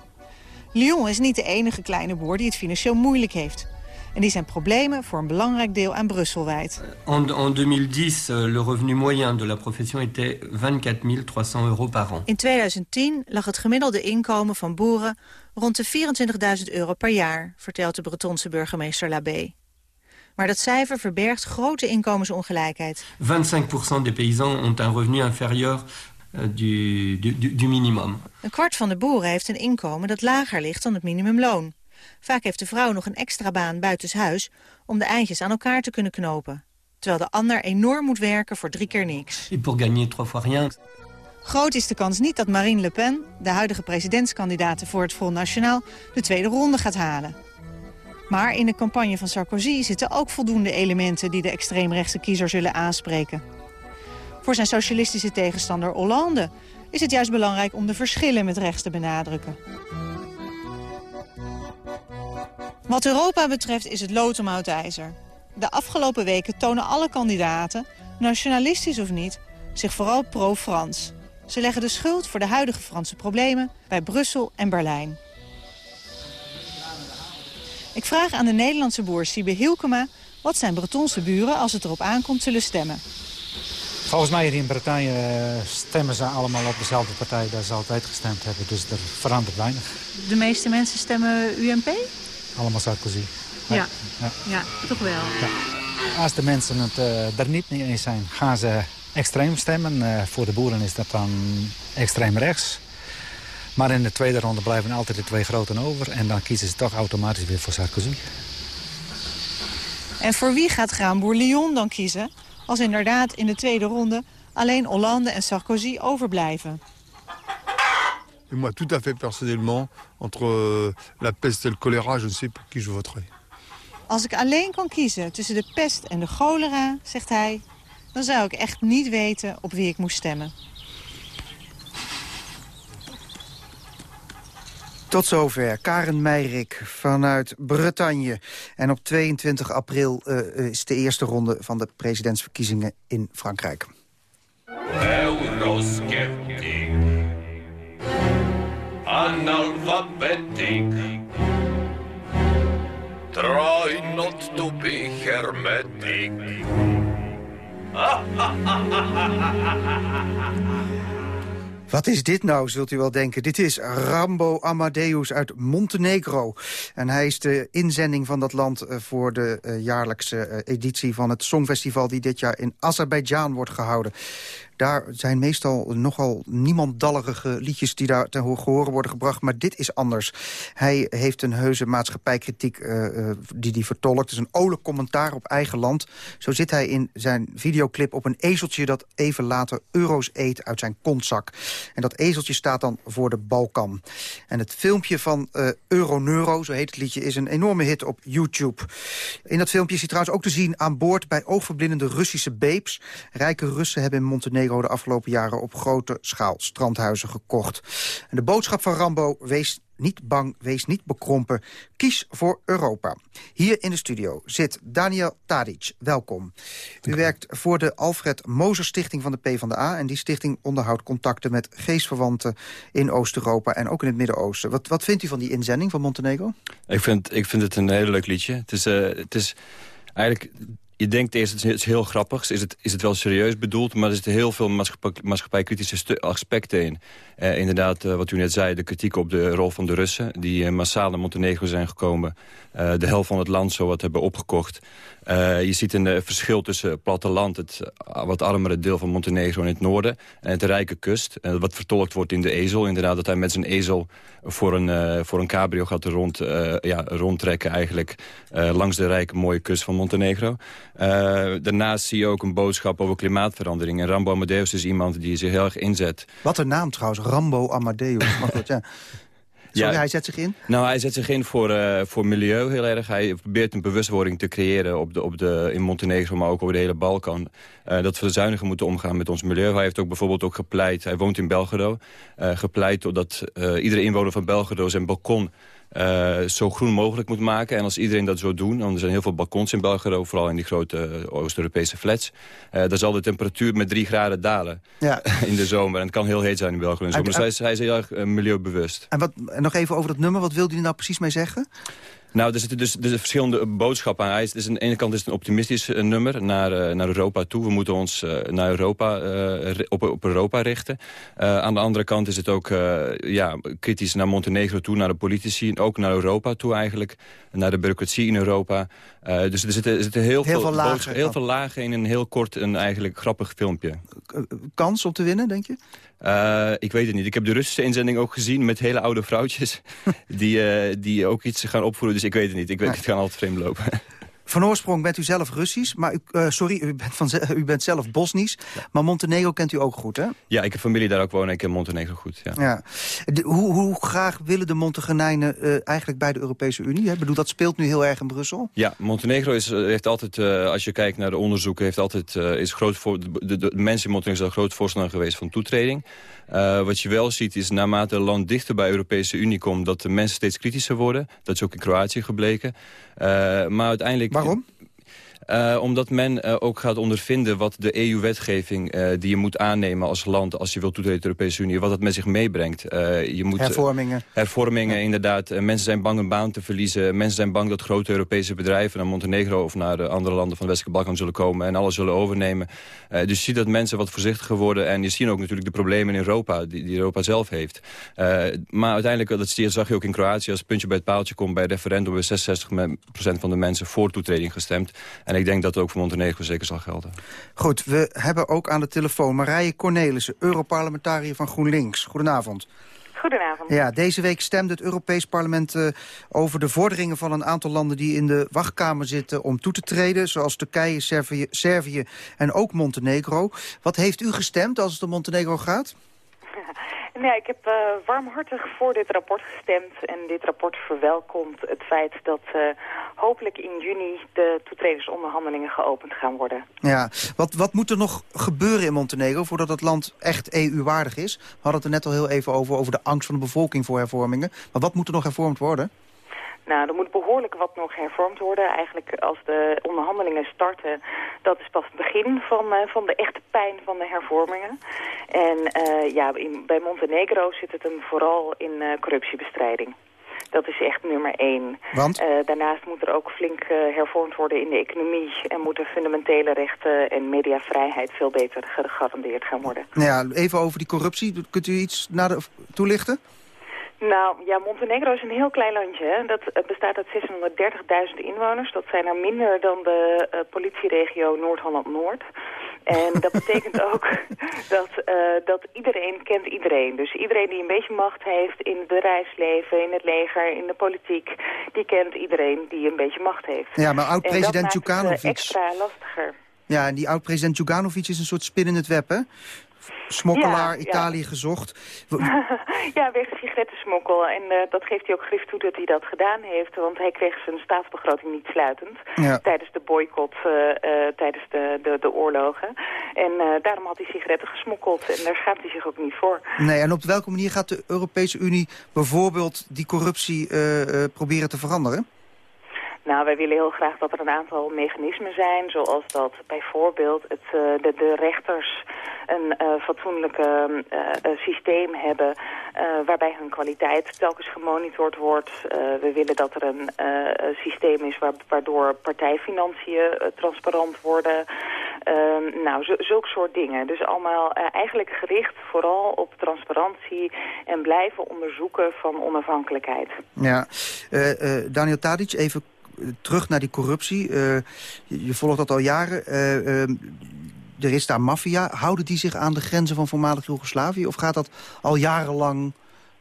I: Lyon is niet de enige kleine boer die het financieel moeilijk heeft. En die zijn problemen voor een belangrijk deel aan Brussel wijd.
L: En 2010, le revenu moyen de la profession était 24 300 euros par an.
I: In 2010 lag het gemiddelde inkomen van boeren rond de 24.000 euro per jaar, vertelt de Bretonse burgemeester Labé. Maar dat cijfer verbergt grote inkomensongelijkheid.
L: 25% des paysans ont un revenu inférieur du, du, du minimum.
I: Een kwart van de boeren heeft een inkomen dat lager ligt dan het minimumloon. Vaak heeft de vrouw nog een extra baan buitenshuis om de eindjes aan elkaar te kunnen knopen. Terwijl de ander enorm moet werken voor drie keer niks.
L: Et pour gagner trois fois rien.
I: Groot is de kans niet dat Marine Le Pen, de huidige presidentskandidaat voor het Front National, de tweede ronde gaat halen. Maar in de campagne van Sarkozy zitten ook voldoende elementen die de extreemrechtse kiezer zullen aanspreken. Voor zijn socialistische tegenstander Hollande is het juist belangrijk om de verschillen met rechts te benadrukken. Wat Europa betreft is het lood om oud ijzer. De afgelopen weken tonen alle kandidaten, nationalistisch of niet, zich vooral pro-Frans. Ze leggen de schuld voor de huidige Franse problemen bij Brussel en Berlijn. Ik vraag aan de Nederlandse boer Siebe Hielkema... wat zijn Bretonse buren als het erop aankomt zullen stemmen.
M: Volgens mij hier in Bretagne stemmen ze allemaal op dezelfde partij... daar ze altijd gestemd hebben, dus er verandert weinig.
I: De meeste mensen stemmen UMP?
M: Allemaal Sarkozy.
I: Ja, ja. ja toch wel. Ja.
M: Als de mensen het uh, er niet mee eens zijn, gaan ze extreem stemmen. Uh, voor de boeren is dat dan extreem rechts. Maar in de tweede ronde blijven altijd de twee groten over. En dan kiezen ze toch automatisch weer voor Sarkozy.
I: En voor wie gaat Graanboer Lyon dan kiezen? Als inderdaad in de tweede ronde alleen Hollande en Sarkozy overblijven.
K: Et moi, tout à fait personnellement, entre euh, la peste et le choléra, je ne sais pour qui je voterai.
I: Als ik alleen kon kiezen tussen de pest en de cholera, zegt hij... dan zou ik echt niet weten op wie ik moest stemmen.
C: Tot zover. Karen Meirik vanuit Bretagne. En op 22 april uh, is de eerste ronde van de presidentsverkiezingen in Frankrijk. Analphabetic. Try not to be hermetic. Wat is dit nou, zult u wel denken. Dit is Rambo Amadeus uit Montenegro. En hij is de inzending van dat land eh, voor de uh, jaarlijkse uh, editie van het Songfestival... die dit jaar in Azerbeidzjan wordt gehouden. Daar zijn meestal nogal niemandallerige liedjes die daar te horen worden gebracht. Maar dit is anders. Hij heeft een heuse maatschappijkritiek uh, die hij vertolkt. Het is een olijk commentaar op eigen land. Zo zit hij in zijn videoclip op een ezeltje dat even later euro's eet uit zijn kontzak. En dat ezeltje staat dan voor de Balkan. En het filmpje van uh, Euroneuro, zo heet het liedje, is een enorme hit op YouTube. In dat filmpje is hij trouwens ook te zien aan boord bij oogverblindende Russische babes. Rijke Russen hebben in Montenegro de afgelopen jaren op grote schaal strandhuizen gekocht. En de boodschap van Rambo, wees niet bang, wees niet bekrompen. Kies voor Europa. Hier in de studio zit Daniel Tadic. Welkom. U werkt voor de Alfred Moser Stichting van de PvdA... en die stichting onderhoudt contacten met geestverwanten in Oost-Europa... en ook in het Midden-Oosten. Wat, wat vindt u van die inzending van Montenegro?
N: Ik vind, ik vind het een heel leuk liedje. Het is, uh, het is eigenlijk je denkt eerst, het is heel grappig. Is het, is het wel serieus bedoeld? Maar er zitten heel veel maatschappij, maatschappijkritische aspecten in. Uh, inderdaad, uh, wat u net zei, de kritiek op de rol van de Russen... die uh, massaal naar Montenegro zijn gekomen. de helft van het land zo wat hebben opgekocht. Je ziet een verschil tussen platteland, het wat armere deel van Montenegro in het noorden... en het rijke kust, wat vertolkt wordt in de ezel. Inderdaad, dat hij met zijn ezel voor een, voor een cabrio gaat rond, ja, rondtrekken... eigenlijk langs de rijke mooie kust van Montenegro. daarnaast zie je ook een boodschap over klimaatverandering. En Rambo Amadeus is iemand die zich heel erg inzet.
C: Wat een naam trouwens, Rambo Amadeus. Maar goed, ja. Sorry, ja, hij zet zich in?
N: Nou, hij zet zich in voor, uh, voor milieu heel erg. Hij probeert een bewustwording te creëren op de, op de, in Montenegro, maar ook over de hele Balkan. Uh, dat we zuiniger moeten omgaan met ons milieu. Hij heeft ook bijvoorbeeld ook gepleit, hij woont in Belgrado, uh, gepleit dat iedere inwoner van Belgrado zijn balkon uh, zo groen mogelijk moet maken. En als iedereen dat zou doen, want er zijn heel veel balkons in België... vooral in die grote uh, Oost-Europese flats... Uh, dan zal de temperatuur met drie graden dalen ja. in de zomer. En het kan heel heet zijn in België. En dus hij, is, hij is heel erg milieubewust.
C: En, wat, nog even over dat nummer, wat wilde hij nou precies mee zeggen?
N: Nou, er zitten dus, er verschillende boodschappen aan. Dus aan de ene kant is het een optimistisch uh, nummer naar, uh, naar Europa toe. We moeten ons uh, naar Europa, op, op Europa richten. aan de andere kant is het ook ja, kritisch naar Montenegro toe, naar de politici. En ook naar Europa toe eigenlijk. Naar de bureaucratie in Europa. dus er zitten, er zitten heel, heel, veel, lagen, heel veel lagen in een heel kort en eigenlijk grappig filmpje.
C: Kans om te winnen, denk je?
N: Uh, ik weet het niet. Ik heb de Russische inzending ook gezien met hele oude vrouwtjes... die, uh, die ook iets gaan opvoeren. Dus ik weet het niet. Ik weet, het kan altijd vreemd lopen.
C: Van oorsprong bent u zelf Russisch, maar u, uh, sorry, u bent, van, u bent zelf Bosnisch. Maar Montenegro kent u ook goed, hè?
N: Ja, ik heb familie daar ook wonen. Ik ken Montenegro goed, ja.
C: ja. De, hoe, hoe, graag willen de Montenegrijnen uh, eigenlijk bij de Europese Unie? Ik bedoel, dat speelt nu heel erg in Brussel.
N: Ja, Montenegro is, heeft altijd, uh, als je kijkt naar de onderzoeken... Heeft altijd, is groot voor, de, de, de, mensen in Montenegro zijn groot voorstander geweest van toetreding. Wat je wel ziet is naarmate het land dichter bij de Europese Unie komt... dat de mensen steeds kritischer worden. Dat is ook in Kroatië gebleken. Maar uiteindelijk...
C: Waarom?
N: Uh, omdat men uh, ook gaat ondervinden wat de EU-wetgeving uh, die je moet aannemen als land... als je wilt toetreden tot de Europese Unie, wat dat met zich meebrengt. je
C: moet, hervormingen.
N: hervormingen, ja. inderdaad. mensen zijn bang een baan te verliezen. Mensen zijn bang dat grote Europese bedrijven naar Montenegro... of naar andere landen van de Westelijke Balkan zullen komen... en alles zullen overnemen. dus je ziet dat mensen wat voorzichtiger worden. En je ziet ook natuurlijk de problemen in Europa, die, die Europa zelf heeft. maar uiteindelijk, dat zag je ook in Kroatië... als het puntje bij het paaltje komt bij het referendum... hebben 66% van de mensen voor toetreding gestemd. En en ik denk dat het ook voor Montenegro zeker zal gelden.
C: Goed, we hebben ook aan de telefoon Marije Cornelissen, Europarlementariër van GroenLinks. Goedenavond.
O: Goedenavond.
C: Ja, deze week stemde het Europees Parlement uh, over de vorderingen van een aantal landen die in de wachtkamer zitten om toe te treden. Zoals Turkije, Servië, Servië en ook Montenegro. Wat heeft u gestemd als het om Montenegro gaat?
O: Nee, ik heb uh, warmhartig voor dit rapport gestemd. En dit rapport verwelkomt het feit dat uh, hopelijk in juni de toetredingsonderhandelingen geopend gaan worden.
C: Ja, wat, wat moet er nog gebeuren in Montenegro voordat het land echt EU-waardig is? We hadden het er net al heel even over, over de angst van de bevolking voor hervormingen. Maar wat moet er nog hervormd worden?
O: Nou, er moet behoorlijk wat nog hervormd worden. Eigenlijk als de onderhandelingen starten, dat is pas het begin van, uh, van de echte pijn van de hervormingen. En uh, ja, in, bij Montenegro zit het hem vooral in uh, corruptiebestrijding. Dat is echt nummer één.
C: Want?
O: daarnaast moet er ook flink hervormd worden in de economie... en moeten fundamentele rechten en mediavrijheid veel beter gegarandeerd gaan worden.
C: Ja, even over die corruptie. Kunt u iets naar de, toelichten?
O: Nou, ja, Montenegro is een heel klein landje. Hè. Dat uh, bestaat uit 630.000 inwoners. Dat zijn er minder dan de uh, politieregio Noord-Holland-Noord. En dat betekent ook dat, uh, dat iedereen kent iedereen. Dus iedereen die een beetje macht heeft in het bedrijfsleven, in het leger, in de politiek... die kent iedereen die een beetje macht heeft.
C: Ja, maar oud-president Djukanovic...
O: extra lastiger.
C: Ja, en die oud-president Djukanovic is een soort spin in het web, hè? Smokkelaar,
O: ja,
C: Italië gezocht.
O: ja, wegens sigarettensmokkel. En uh, dat geeft hij ook grif toe dat hij dat gedaan heeft. Want hij kreeg zijn staatsbegroting niet sluitend.
C: Ja.
O: Tijdens de boycott, uh, uh, tijdens de, de, de oorlogen. En daarom had hij sigaretten gesmokkeld. En daar schaamt hij zich ook niet voor.
C: Nee, en op welke manier gaat de Europese Unie bijvoorbeeld die corruptie proberen te veranderen?
O: Nou, wij willen heel graag dat er een aantal mechanismen zijn, zoals dat bijvoorbeeld het, uh, de, rechters een uh, systeem hebben waarbij hun kwaliteit telkens gemonitord wordt. we willen dat er een systeem is waardoor partijfinanciën transparant worden. Ehm, nou, zulke soort dingen. Dus allemaal eigenlijk gericht vooral op transparantie en blijven onderzoeken van onafhankelijkheid.
C: Ja, Daniel Tadic, even terug naar die corruptie. Uh, je, volgt dat al jaren. Uh, uh, er is daar maffia. Houden die zich aan de grenzen van voormalig Joegoslavië? Of gaat dat al jarenlang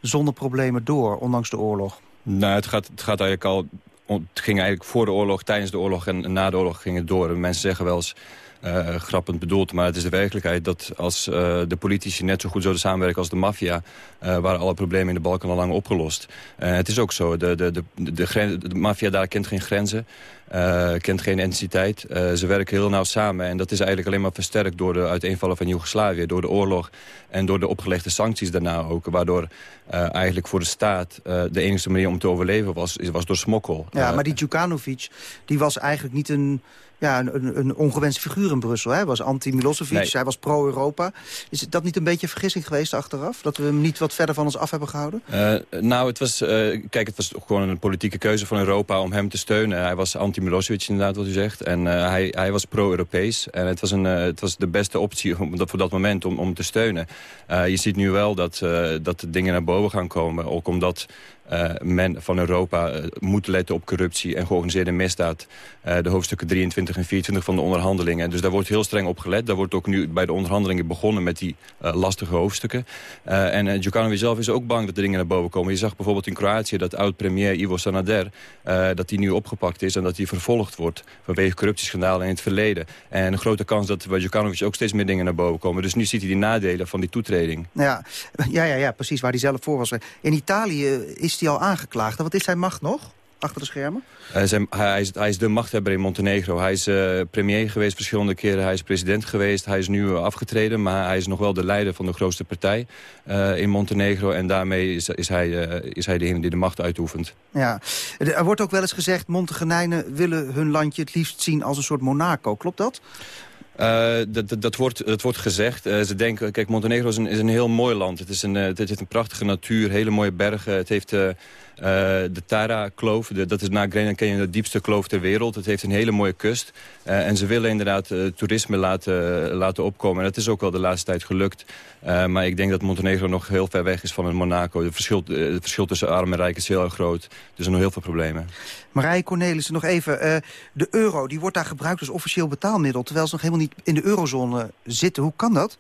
C: zonder problemen door, ondanks de oorlog?
N: Nou, het gaat, het gaat eigenlijk al... Het ging eigenlijk voor de oorlog, tijdens de oorlog en na de oorlog ging het door. mensen zeggen wel eens uh, grappend bedoeld. Maar het is de werkelijkheid dat als uh, de politici net zo goed zouden samenwerken als de maffia... Uh, waren alle problemen in de Balkan al lang opgelost. het is ook zo. De, de, de, de, de, de maffia daar kent geen grenzen. kent geen entiteit. ze werken heel nauw samen. En dat is eigenlijk alleen maar versterkt door de uiteenvallen van Joegoslavië. Door de oorlog en door de opgelegde sancties daarna ook. Waardoor eigenlijk voor de staat de enige manier om te overleven was, was door smokkel.
C: Ja, maar die Djukanovic, die was eigenlijk niet een ja, een, een ongewenste figuur in Brussel. Hij was anti-Milosevic, hij was pro-Europa. Is dat niet een beetje een vergissing geweest achteraf? Dat we hem niet wat verder van ons af hebben gehouden?
N: Uh, nou, het was, uh, kijk, het was gewoon een politieke keuze van Europa om hem te steunen. Hij was anti-Milosevic inderdaad, wat u zegt. En uh, hij, hij was pro-Europees. En het was, een, het was de beste optie om, voor dat moment om, om te steunen. je ziet nu wel dat, dat de dingen naar boven gaan komen. Ook omdat uh, men van Europa uh, moet letten op corruptie en georganiseerde misdaad. Uh, de hoofdstukken 23 en 24 van de onderhandelingen. Dus daar wordt heel streng op gelet. Daar wordt ook nu bij de onderhandelingen begonnen met die lastige hoofdstukken. en uh, zelf is ook bang dat de dingen naar boven komen. Je zag bijvoorbeeld in Kroatië dat oud-premier Ivo Sanader... dat die nu opgepakt is en dat hij vervolgd wordt... vanwege corruptieschandalen in het verleden. En een grote kans dat bij Djukanovic ook steeds meer dingen naar boven komen. Dus nu ziet hij die nadelen van die toetreding.
C: Ja, ja, ja, ja precies, waar hij zelf voor was. In Italië is is hij al aangeklaagd. Wat is zijn macht nog? Achter de schermen?
N: Uh, zijn, hij, is, hij is de machthebber in Montenegro. Hij is uh, premier geweest verschillende keren. Hij is president geweest. Hij is nu afgetreden. Maar hij is nog wel de leider van de grootste partij uh, in Montenegro. En daarmee is, is, hij, is hij degene die de macht uitoefent.
C: Ja. Er wordt ook wel eens gezegd... Montenegijnen willen hun landje het liefst zien als een soort Monaco. Klopt dat?
N: Uh, dat, dat, wordt, wordt gezegd. Uh, ze denken, kijk, Montenegro is een, is een heel mooi land. Het, is een, uh, het heeft een prachtige natuur, hele mooie bergen. Het heeft uh, de Tara-kloof, dat is na Grenada de diepste kloof ter wereld. Het heeft een hele mooie kust. Uh, en ze willen inderdaad uh, toerisme laten, laten opkomen. En dat is ook wel de laatste tijd gelukt. maar ik denk dat Montenegro nog heel ver weg is van Monaco. Het verschil, het verschil tussen arm en rijk is heel erg groot. Dus er zijn nog heel veel problemen.
C: Marije Cornelissen, nog even. de euro die wordt daar gebruikt als officieel betaalmiddel... terwijl ze nog helemaal niet in de eurozone zitten. Hoe kan dat?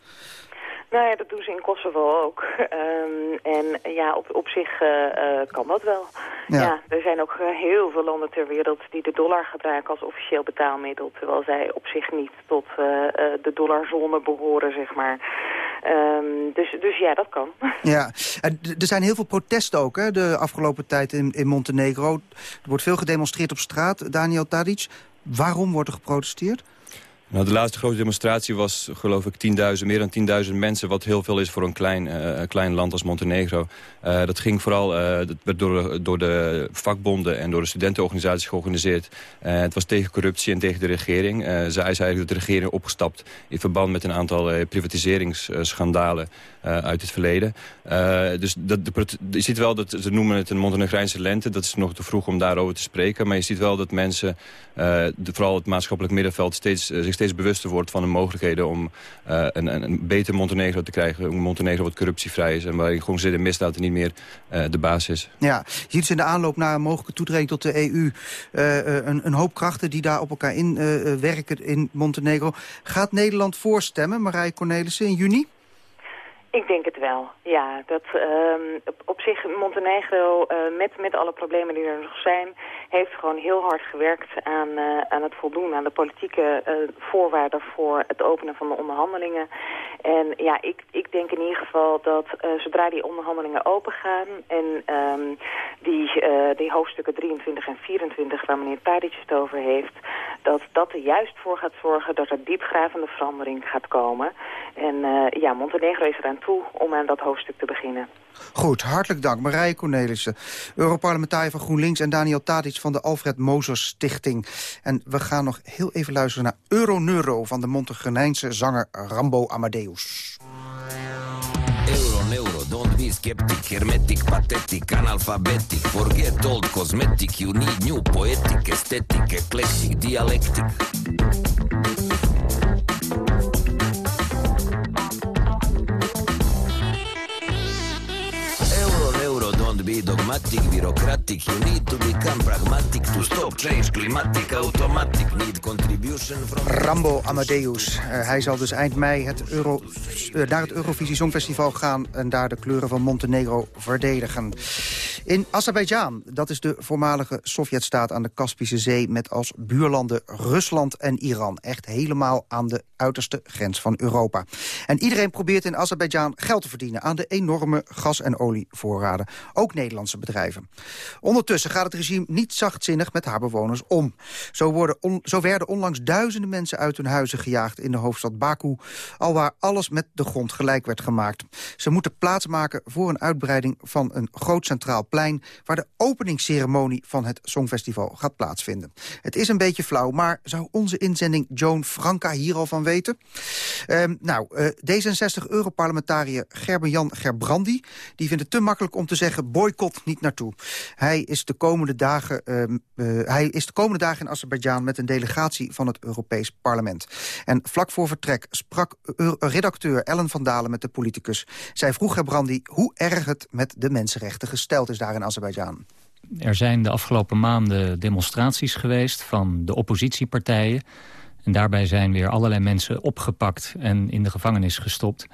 O: Nou ja, dat doen ze in Kosovo ook. Um, en ja, op, op zich uh, uh, kan dat wel. Ja. ja. er zijn ook heel veel landen ter wereld die de dollar gebruiken als officieel betaalmiddel. Terwijl zij op zich niet tot uh, de dollarzone behoren, zeg maar. Ehm, dus, dus ja, dat kan.
C: Ja, en er zijn heel veel protesten ook hè, de afgelopen tijd in, in Montenegro. Er wordt veel gedemonstreerd op straat. Daniel Tadic, waarom wordt er geprotesteerd?
N: Nou, de laatste grote demonstratie was geloof ik 10.000, meer dan 10.000 mensen... wat heel veel is voor een klein, uh, klein land als Montenegro. Uh, dat ging vooral, dat werd door, door de vakbonden en door de studentenorganisaties georganiseerd. het was tegen corruptie en tegen de regering. zij zei dat de regering opgestapt in verband met een aantal privatiseringsschandalen uit het verleden. dus dat, je ziet wel dat ze noemen het een Montenegrijnse lente. Dat is nog te vroeg om daarover te spreken. Maar je ziet wel dat mensen, de, vooral het maatschappelijk middenveld, steeds, zich steeds bewuster wordt van de mogelijkheden om een, een, beter Montenegro te krijgen. Een Montenegro wat corruptievrij is en waarin gewoon zit de misdaad niet meer de basis is.
C: Ja, je ziet in de aanloop naar een mogelijke toetreding tot de EU een, een, hoop krachten die daar op elkaar in werken in Montenegro. Gaat Nederland voorstemmen, Marije Cornelissen, in juni?
O: Ik denk het wel, ja. Dat, um, op zich Montenegro, uh, met, met alle problemen die er nog zijn... heeft gewoon heel hard gewerkt aan, uh, aan het voldoen aan de politieke uh, voorwaarden... voor het openen van de onderhandelingen. En ja, ik, ik denk in ieder geval dat zodra die onderhandelingen opengaan... en um, die, die hoofdstukken 23 en 24 waar meneer Tadic het over heeft... dat dat er juist voor gaat zorgen dat er diepgravende verandering gaat komen. En ja, Montenegro is eraan toe om aan dat hoofdstuk te beginnen.
C: Goed, hartelijk dank. Marije Cornelissen, Europarlementariër van GroenLinks... en Daniel Tadic van de Alfred Mozers Stichting. En we gaan nog heel even luisteren naar Euroneuro... van de Montegrenijnse zanger Rambo Amadeus. Euro, neuro, don't be skeptic, hermetic, pathetic, analphabetic, forget old cosmetic, you need new poetic, aesthetic, eclectic, dialectic. Dogmatic, bureaucratic. You need to become pragmatic to stop change, climatic, automatic. Need contribution from... Rambo Amadeus. Uh, hij zal dus eind mei het Euro, uh, naar het Eurovisie Songfestival gaan... en daar de kleuren van Montenegro verdedigen. In Azerbeidzjan, dat is de voormalige Sovjetstaat aan de Kaspische Zee... met als buurlanden Rusland en Iran. Echt helemaal aan de uiterste grens van Europa. En iedereen probeert in Azerbeidzjan geld te verdienen... aan de enorme gas- en olievoorraden. Ook Nederlandse bedrijven. Ondertussen gaat het regime niet zachtzinnig met haar bewoners om. Zo, worden werden onlangs duizenden mensen uit hun huizen gejaagd... in de hoofdstad Baku, al waar alles met de grond gelijk werd gemaakt. Ze moeten plaatsmaken voor een uitbreiding van een groot centraal plein... waar de openingsceremonie van het Songfestival gaat plaatsvinden. Het is een beetje flauw, maar zou onze inzending Joan Franca hier al van weten? Uh, nou, uh, D66-europarlementariër Gerben-Jan Gerbrandi... die vindt het te makkelijk om te zeggen boycott niet naartoe. Hij is de komende dagen, uh, hij is de komende dagen in Azerbeidzjan... met een delegatie van het Europees Parlement. En vlak voor vertrek sprak redacteur Ellen van Dalen met de politicus. Zij vroeg Gerbrandi hoe erg het met de mensenrechten gesteld is daar in Azerbeidzjan.
P: Er zijn de afgelopen maanden demonstraties geweest van de oppositiepartijen. En daarbij zijn weer allerlei mensen opgepakt en in de gevangenis gestopt.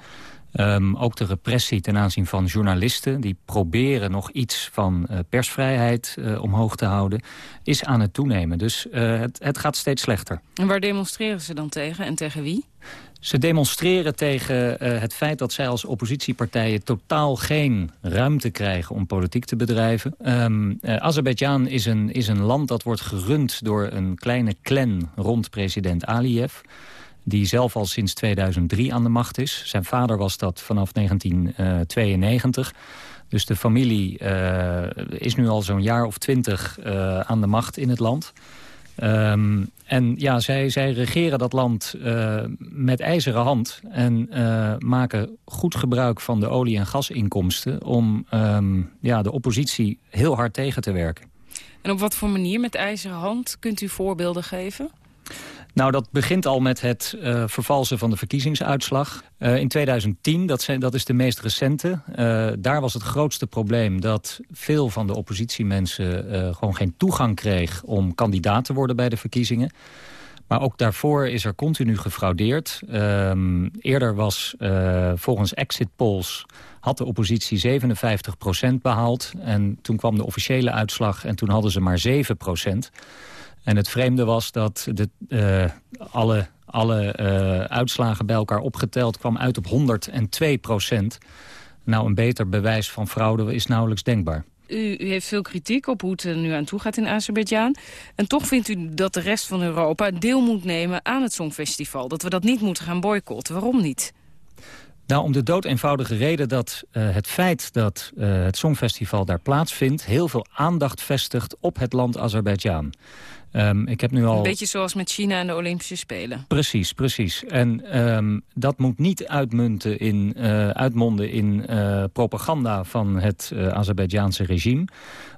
P: Um, ook de repressie ten aanzien van journalisten... die proberen nog iets van uh, persvrijheid uh, omhoog te houden... is aan het toenemen. Dus uh, het, het gaat steeds slechter.
H: En waar demonstreren ze dan tegen en tegen wie?
P: Ze demonstreren tegen het feit dat zij als oppositiepartijen totaal geen ruimte krijgen om politiek te bedrijven. Um, uh, Azerbeidzjan is een, is een land dat wordt gerund door een kleine clan rond president Aliyev die zelf al sinds 2003 aan de macht is. Zijn vader was dat vanaf 1992. Dus de familie uh, is nu al zo'n jaar of twintig uh, aan de macht in het land. Um, en ja, zij, zij regeren dat land met ijzeren hand... en maken goed gebruik van de olie- en gasinkomsten... om um, ja, de oppositie heel hard tegen te werken.
H: En op wat voor manier met ijzeren hand? Kunt u voorbeelden geven?
P: Nou, dat begint al met het uh, vervalsen van de verkiezingsuitslag. Uh, in 2010, dat, zijn, dat is de meest recente, uh, daar was het grootste probleem... dat veel van de oppositiemensen gewoon geen toegang kreeg... om kandidaat te worden bij de verkiezingen. Maar ook daarvoor is er continu gefraudeerd. Ehm, eerder was volgens exit polls had de oppositie 57% behaald. En toen kwam de officiële uitslag en toen hadden ze maar 7 en het vreemde was dat de, uh, alle Alle uitslagen bij elkaar opgeteld kwam uit op 102 procent. Nou, een beter bewijs van fraude is nauwelijks denkbaar.
H: U, u, heeft veel kritiek op hoe het er nu aan toe gaat in Azerbeidzjan. En toch vindt u dat de rest van Europa deel moet nemen aan het Songfestival. Dat we dat niet moeten gaan boycotten. Waarom niet?
P: Nou, om de dood eenvoudige reden dat uh, het feit dat uh, het Songfestival daar plaatsvindt... heel veel aandacht vestigt op het land Azerbeidzjan. Um, ik heb nu al...
H: Een beetje zoals met China en de Olympische Spelen.
P: Precies, precies. En um, dat moet niet uitmunten in, uh, uitmonden in uh, propaganda van het uh, Azerbeidzjaanse regime.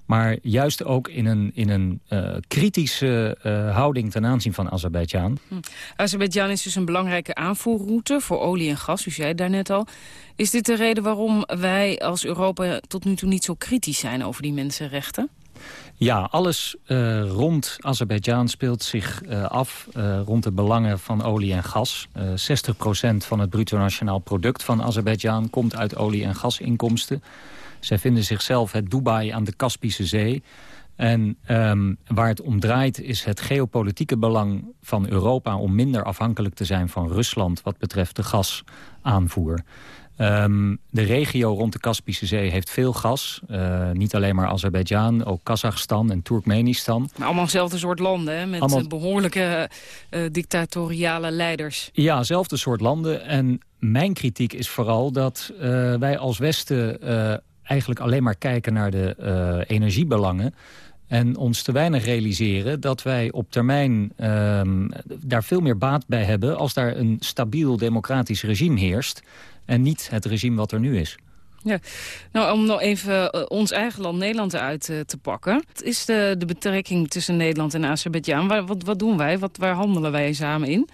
P: Maar juist ook in een, in een kritische houding ten aanzien van Azerbeidzjan.
H: Hm. Azerbeidzjan is dus een belangrijke aanvoerroute voor olie en gas. U zei het daarnet al. Is dit de reden waarom wij als Europa tot nu toe niet zo kritisch zijn over die mensenrechten?
P: Ja, alles uh, rond Azerbeidzjan speelt zich uh, af uh, rond de belangen van olie en gas. 60% van het bruto nationaal product van Azerbeidzjan komt uit olie- en gasinkomsten. Zij vinden zichzelf het Dubai aan de Kaspische Zee. En um, waar het om draait is het geopolitieke belang van Europa... om minder afhankelijk te zijn van Rusland wat betreft de gasaanvoer. Um, de regio rond de Kaspische Zee heeft veel gas. Uh, niet alleen maar Azerbeidzjan, ook Kazachstan en Turkmenistan.
H: Maar allemaal hetzelfde soort landen, hè? met allemaal... behoorlijke uh, dictatoriale leiders.
P: Ja, hetzelfde soort landen. En mijn kritiek is vooral dat uh, wij als Westen eigenlijk alleen maar kijken naar de energiebelangen. En ons te weinig realiseren dat wij op termijn um, daar veel meer baat bij hebben... als daar een stabiel democratisch regime heerst en niet het regime wat er nu is.
H: Ja, nou om nog even uh, ons eigen land Nederland uit uh, te pakken. Wat is de, de betrekking tussen Nederland en Azerbeidzjan? Wat, wat doen wij? Wat, waar handelen wij samen in?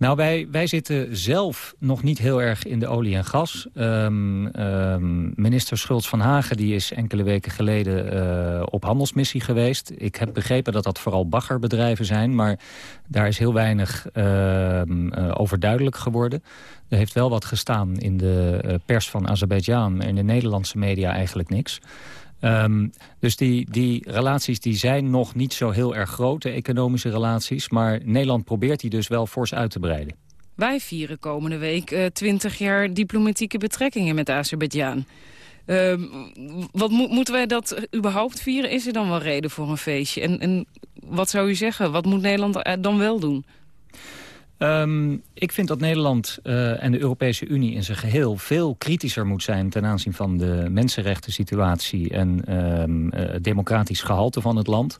P: Nou, wij, wij zitten zelf nog niet heel erg in de olie en gas. Um, um, minister Schultz van Hagen die is enkele weken geleden uh, op handelsmissie geweest. Ik heb begrepen dat dat vooral baggerbedrijven zijn... maar daar is heel weinig uh, uh, over duidelijk geworden. Er heeft wel wat gestaan in de uh, pers van Azerbeidzjan... en in de Nederlandse media eigenlijk niks... Um, dus die, die relaties die zijn nog niet zo heel erg groot, de economische relaties. Maar Nederland probeert die dus wel fors uit te breiden.
H: Wij vieren komende week uh, 20 jaar diplomatieke betrekkingen met Azerbeidzjan. Uh, wat mo moeten wij dat überhaupt vieren? Is er dan wel reden voor een feestje? En, en wat zou u zeggen? Wat moet Nederland dan wel doen?
P: Um, ik vind dat Nederland uh, en de Europese Unie in zijn geheel... veel kritischer moet zijn ten aanzien van de mensenrechten situatie... en um, uh, democratisch gehalte van het land.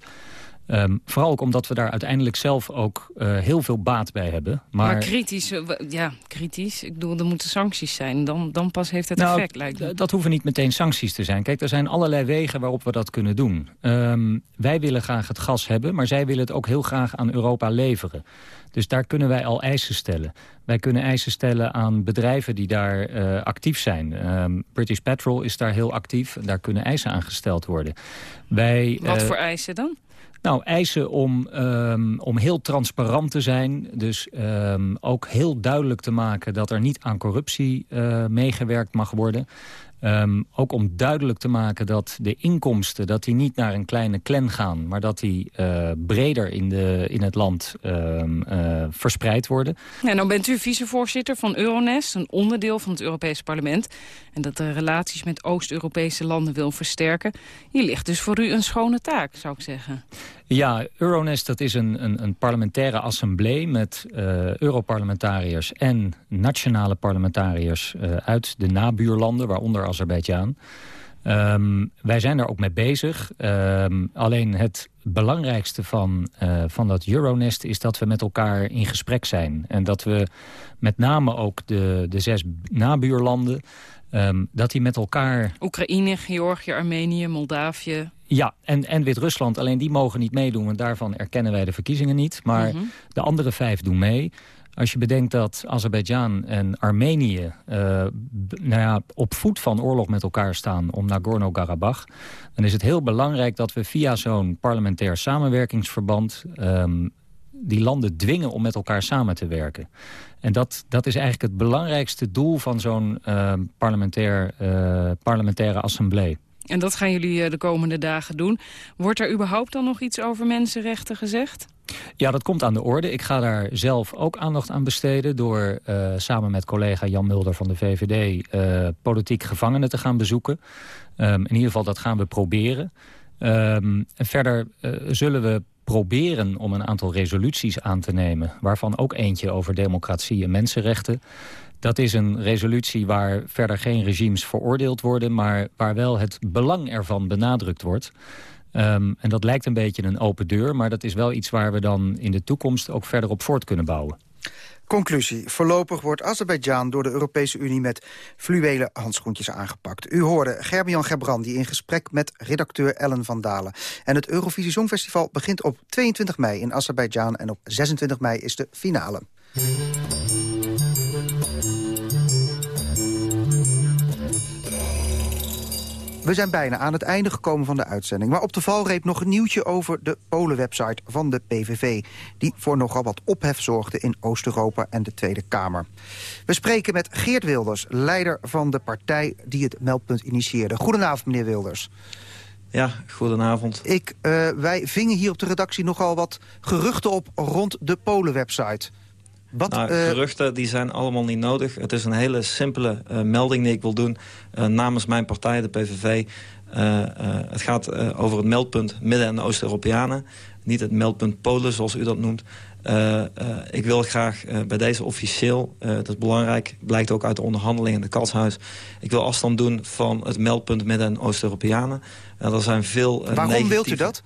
P: Um, vooral ook omdat we daar uiteindelijk zelf ook uh, heel veel baat bij hebben.
H: Maar, maar kritisch, ja, kritisch. Ik bedoel, er moeten sancties zijn. Dan, dan pas heeft het
P: nou,
H: effect, lijkt me.
P: Dat hoeven niet meteen sancties te zijn. Kijk, er zijn allerlei wegen waarop we dat kunnen doen. Um, wij willen graag het gas hebben, maar zij willen het ook heel graag aan Europa leveren. Dus daar kunnen wij al eisen stellen. Wij kunnen eisen stellen aan bedrijven die daar uh, actief zijn. Um, British Petrol is daar heel actief. Daar kunnen eisen aan gesteld worden. Wij,
H: Wat voor eisen dan?
P: Nou, eisen om, um, om heel transparant te zijn. Dus um, ook heel duidelijk te maken dat er niet aan corruptie uh, meegewerkt mag worden. Um, ook om duidelijk te maken dat de inkomsten dat die niet naar een kleine clan gaan... maar dat die uh, breder in, de, in het land um, uh, verspreid worden.
H: Ja, nou bent u vicevoorzitter van Euronest, een onderdeel van het Europese parlement... en dat de relaties met Oost-Europese landen wil versterken. Hier ligt dus voor u een schone taak, zou ik zeggen.
P: Ja, Euronest dat is een, een, een parlementaire assemblee met uh, Europarlementariërs en nationale parlementariërs uh, uit de nabuurlanden, waaronder Azerbeidzjan. Um, wij zijn daar ook mee bezig. Um, alleen het belangrijkste van, uh, van dat Euronest is dat we met elkaar in gesprek zijn. En dat we met name ook de, de zes nabuurlanden... Um, dat die met elkaar...
H: Oekraïne, Georgië, Armenië, Moldavië...
P: Ja, en, en Wit-Rusland, alleen die mogen niet meedoen... want daarvan erkennen wij de verkiezingen niet. Maar mm -hmm. de andere vijf doen mee. Als je bedenkt dat Azerbeidzjan en Armenië uh, nou ja, op voet van oorlog met elkaar staan om Nagorno-Karabakh... dan is het heel belangrijk dat we via zo'n parlementair samenwerkingsverband... Um, die landen dwingen om met elkaar samen te werken. En dat, dat is eigenlijk het belangrijkste doel van zo'n uh, parlementair, uh, parlementaire assemblee.
H: En dat gaan jullie de komende dagen doen. Wordt er überhaupt dan nog iets over mensenrechten gezegd?
P: Ja, dat komt aan de orde. Ik ga daar zelf ook aandacht aan besteden... door uh, samen met collega Jan Mulder van de VVD... Uh, politiek gevangenen te gaan bezoeken. Um, in ieder geval, dat gaan we proberen. Um, en verder zullen we proberen om een aantal resoluties aan te nemen... waarvan ook eentje over democratie en mensenrechten. Dat is een resolutie waar verder geen regimes veroordeeld worden... maar waar wel het belang ervan benadrukt wordt... Um, en dat lijkt een beetje een open deur... maar dat is wel iets waar we dan in de toekomst ook verder op voort kunnen bouwen.
C: Conclusie. Voorlopig wordt Azerbeidzjan door de Europese Unie met fluwelen handschoentjes aangepakt. U hoorde Gerbian Gerbrandi in gesprek met redacteur Ellen van Dalen. En het Eurovisie Songfestival begint op 22 mei in Azerbeidzjan en op 26 mei is de finale. We zijn bijna aan het einde gekomen van de uitzending. Maar op de valreep nog een nieuwtje over de Polen-website van de PVV... die voor nogal wat ophef zorgde in Oost-Europa en de Tweede Kamer. We spreken met Geert Wilders, leider van de partij die het meldpunt initieerde. Goedenavond, meneer Wilders.
Q: Ja, goedenavond.
C: Ik, uh, wij vingen hier op de redactie nogal wat geruchten op rond de Polen-website.
Q: Wat, nou, uh... geruchten die zijn allemaal niet nodig. Het is een hele simpele uh, melding die ik wil doen uh, namens mijn partij, de PVV. het gaat over het meldpunt Midden- en Oost-Europeanen. Niet het meldpunt Polen, zoals u dat noemt. ik wil graag bij deze officieel, dat is belangrijk... blijkt ook uit de onderhandelingen in het Katshuis... ik wil afstand doen van het meldpunt Midden- en Oost-Europeanen. er zijn veel
C: Waarom
Q: negatieve...
C: wilt u dat?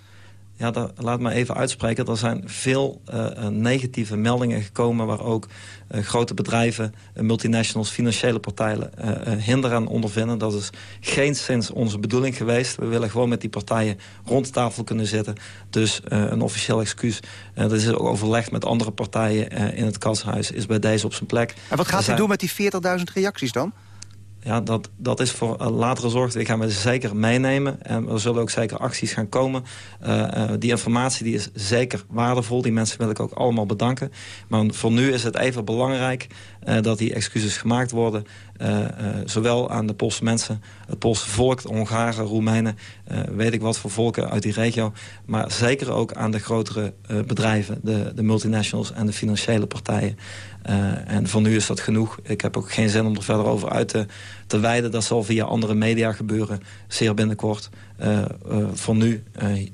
Q: Ja, laat me even uitspreken. Er zijn veel uh, negatieve meldingen gekomen... waar ook uh, grote bedrijven, uh, multinationals, financiële partijen... hinder aan ondervinden. Dat is geen sinds onze bedoeling geweest. We willen gewoon met die partijen rond de tafel kunnen zitten. Dus een officieel excuus. dat is ook overlegd met andere partijen in het katshuis. Is bij deze op zijn plek.
C: En wat gaat u zijn... doen met die 40.000 reacties dan?
Q: Ja, dat, dat is voor latere zorg. Die gaan we zeker meenemen. En er zullen ook zeker acties gaan komen. Uh, uh, die informatie die is zeker waardevol. Die mensen wil ik ook allemaal bedanken. Maar voor nu is het even belangrijk dat die excuses gemaakt worden. zowel aan de Poolse mensen, het Poolse volk, de Hongaren, Roemenen... weet ik wat voor volken uit die regio. Maar zeker ook aan de grotere bedrijven, de, de multinationals en de financiële partijen. Uh, en voor nu is dat genoeg. Ik heb ook geen zin om er verder over uit te, te wijden. Dat zal via andere media gebeuren, zeer binnenkort. Uh, uh, voor nu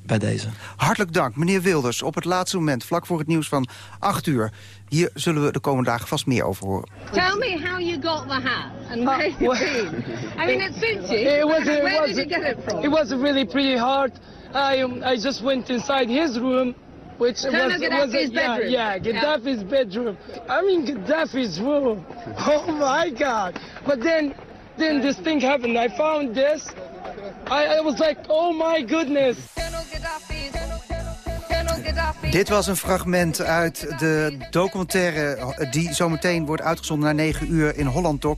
Q: bij deze.
C: Hartelijk dank, meneer Wilders. Op het laatste moment, vlak voor het nieuws van 8 uur. Hier zullen we de komende dagen vast meer over horen.
R: Tell me how you got the hat and where you've been. I mean, it suits you. It was, it where was, did you get it from?
S: It was really pretty hard. I, um, I just went inside his room which
R: Colonel
S: was,
R: Gaddafi's
S: was yeah,
R: bedroom.
S: Yeah, Gaddafi's yeah. bedroom. I mean Gaddafi's room. Oh my God! But then, then this thing happened. I found this. I, I was like, oh my goodness. Colonel Gaddafi's.
C: Dit was een fragment uit de documentaire die zometeen wordt uitgezonden na 9 uur in Holland Doc.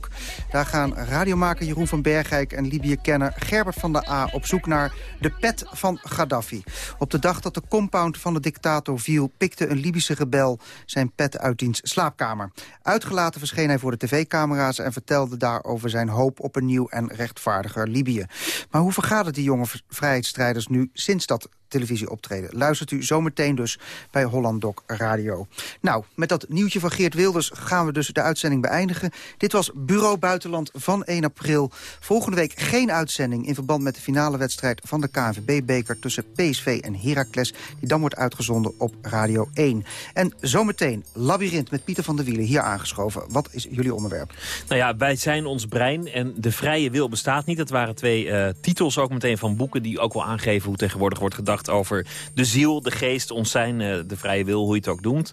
C: Daar gaan radiomaker Jeroen van Bergijk en Libië-kenner Gerbert van der A op zoek naar de pet van Gaddafi. Op de dag dat de compound van de dictator viel, pikte een Libische rebel zijn pet uit diens slaapkamer. Uitgelaten verscheen hij voor de tv-camera's en vertelde daarover zijn hoop op een nieuw en rechtvaardiger Libië. Maar hoe vergaat het die jonge vrijheidsstrijders nu sinds dat televisie optreden. Luistert u zometeen dus bij Holland Doc Radio. Nou, met dat nieuwtje van Geert Wilders gaan we dus de uitzending beëindigen. Dit was Bureau Buitenland van 1 april. Volgende week geen uitzending in verband met de finale wedstrijd van de KNVB-beker tussen PSV en Heracles. Die dan wordt uitgezonden op Radio 1. En zometeen Labyrinth met Pieter van der Wielen hier aangeschoven. Wat is jullie onderwerp?
T: Nou ja, wij zijn ons brein en de vrije wil bestaat niet. Dat waren twee uh, titels ook meteen van boeken die ook wel aangeven hoe tegenwoordig wordt gedacht over de ziel, de geest, ons zijn, eh, de vrije wil, hoe je het ook noemt.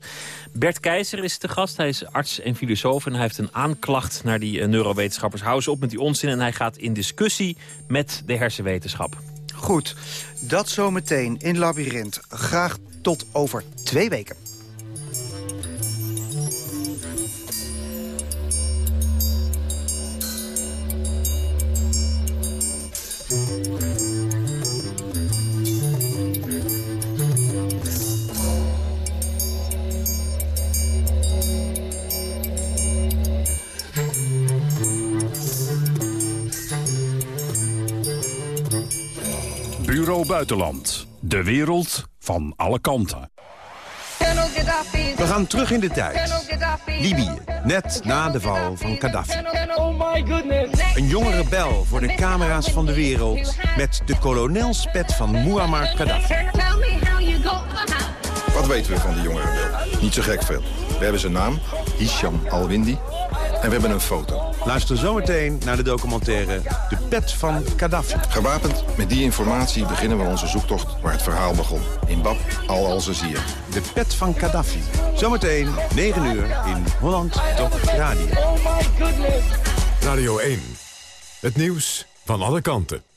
T: Bert Keizer is de gast. Hij is arts en filosoof en hij heeft een aanklacht naar die eh, neurowetenschappers. Hou ze op met die onzin en hij gaat in discussie met de hersenwetenschap.
C: Goed, dat zometeen in Labyrinth. Graag tot over twee weken.
B: Bureau Buitenland. De wereld van alle kanten.
U: We gaan terug in de tijd. Libië, net na de val van Gaddafi. Een jonge rebel voor de camera's van de wereld... met de kolonelspet van Muammar Gaddafi.
V: Wat weten we van die jonge rebel? Niet zo gek veel. We hebben zijn naam, Hisham Al-Windi. En we hebben een foto.
U: Luister zometeen naar de documentaire De Pet van Gaddafi.
V: Gewapend met die informatie beginnen we onze zoektocht waar het verhaal begon. In Bab al-Al-Zazir.
U: De Pet van Gaddafi. Zometeen 9 uur in Holland Top Radio.
S: Oh my goodness.
W: Radio 1. Het nieuws van alle kanten.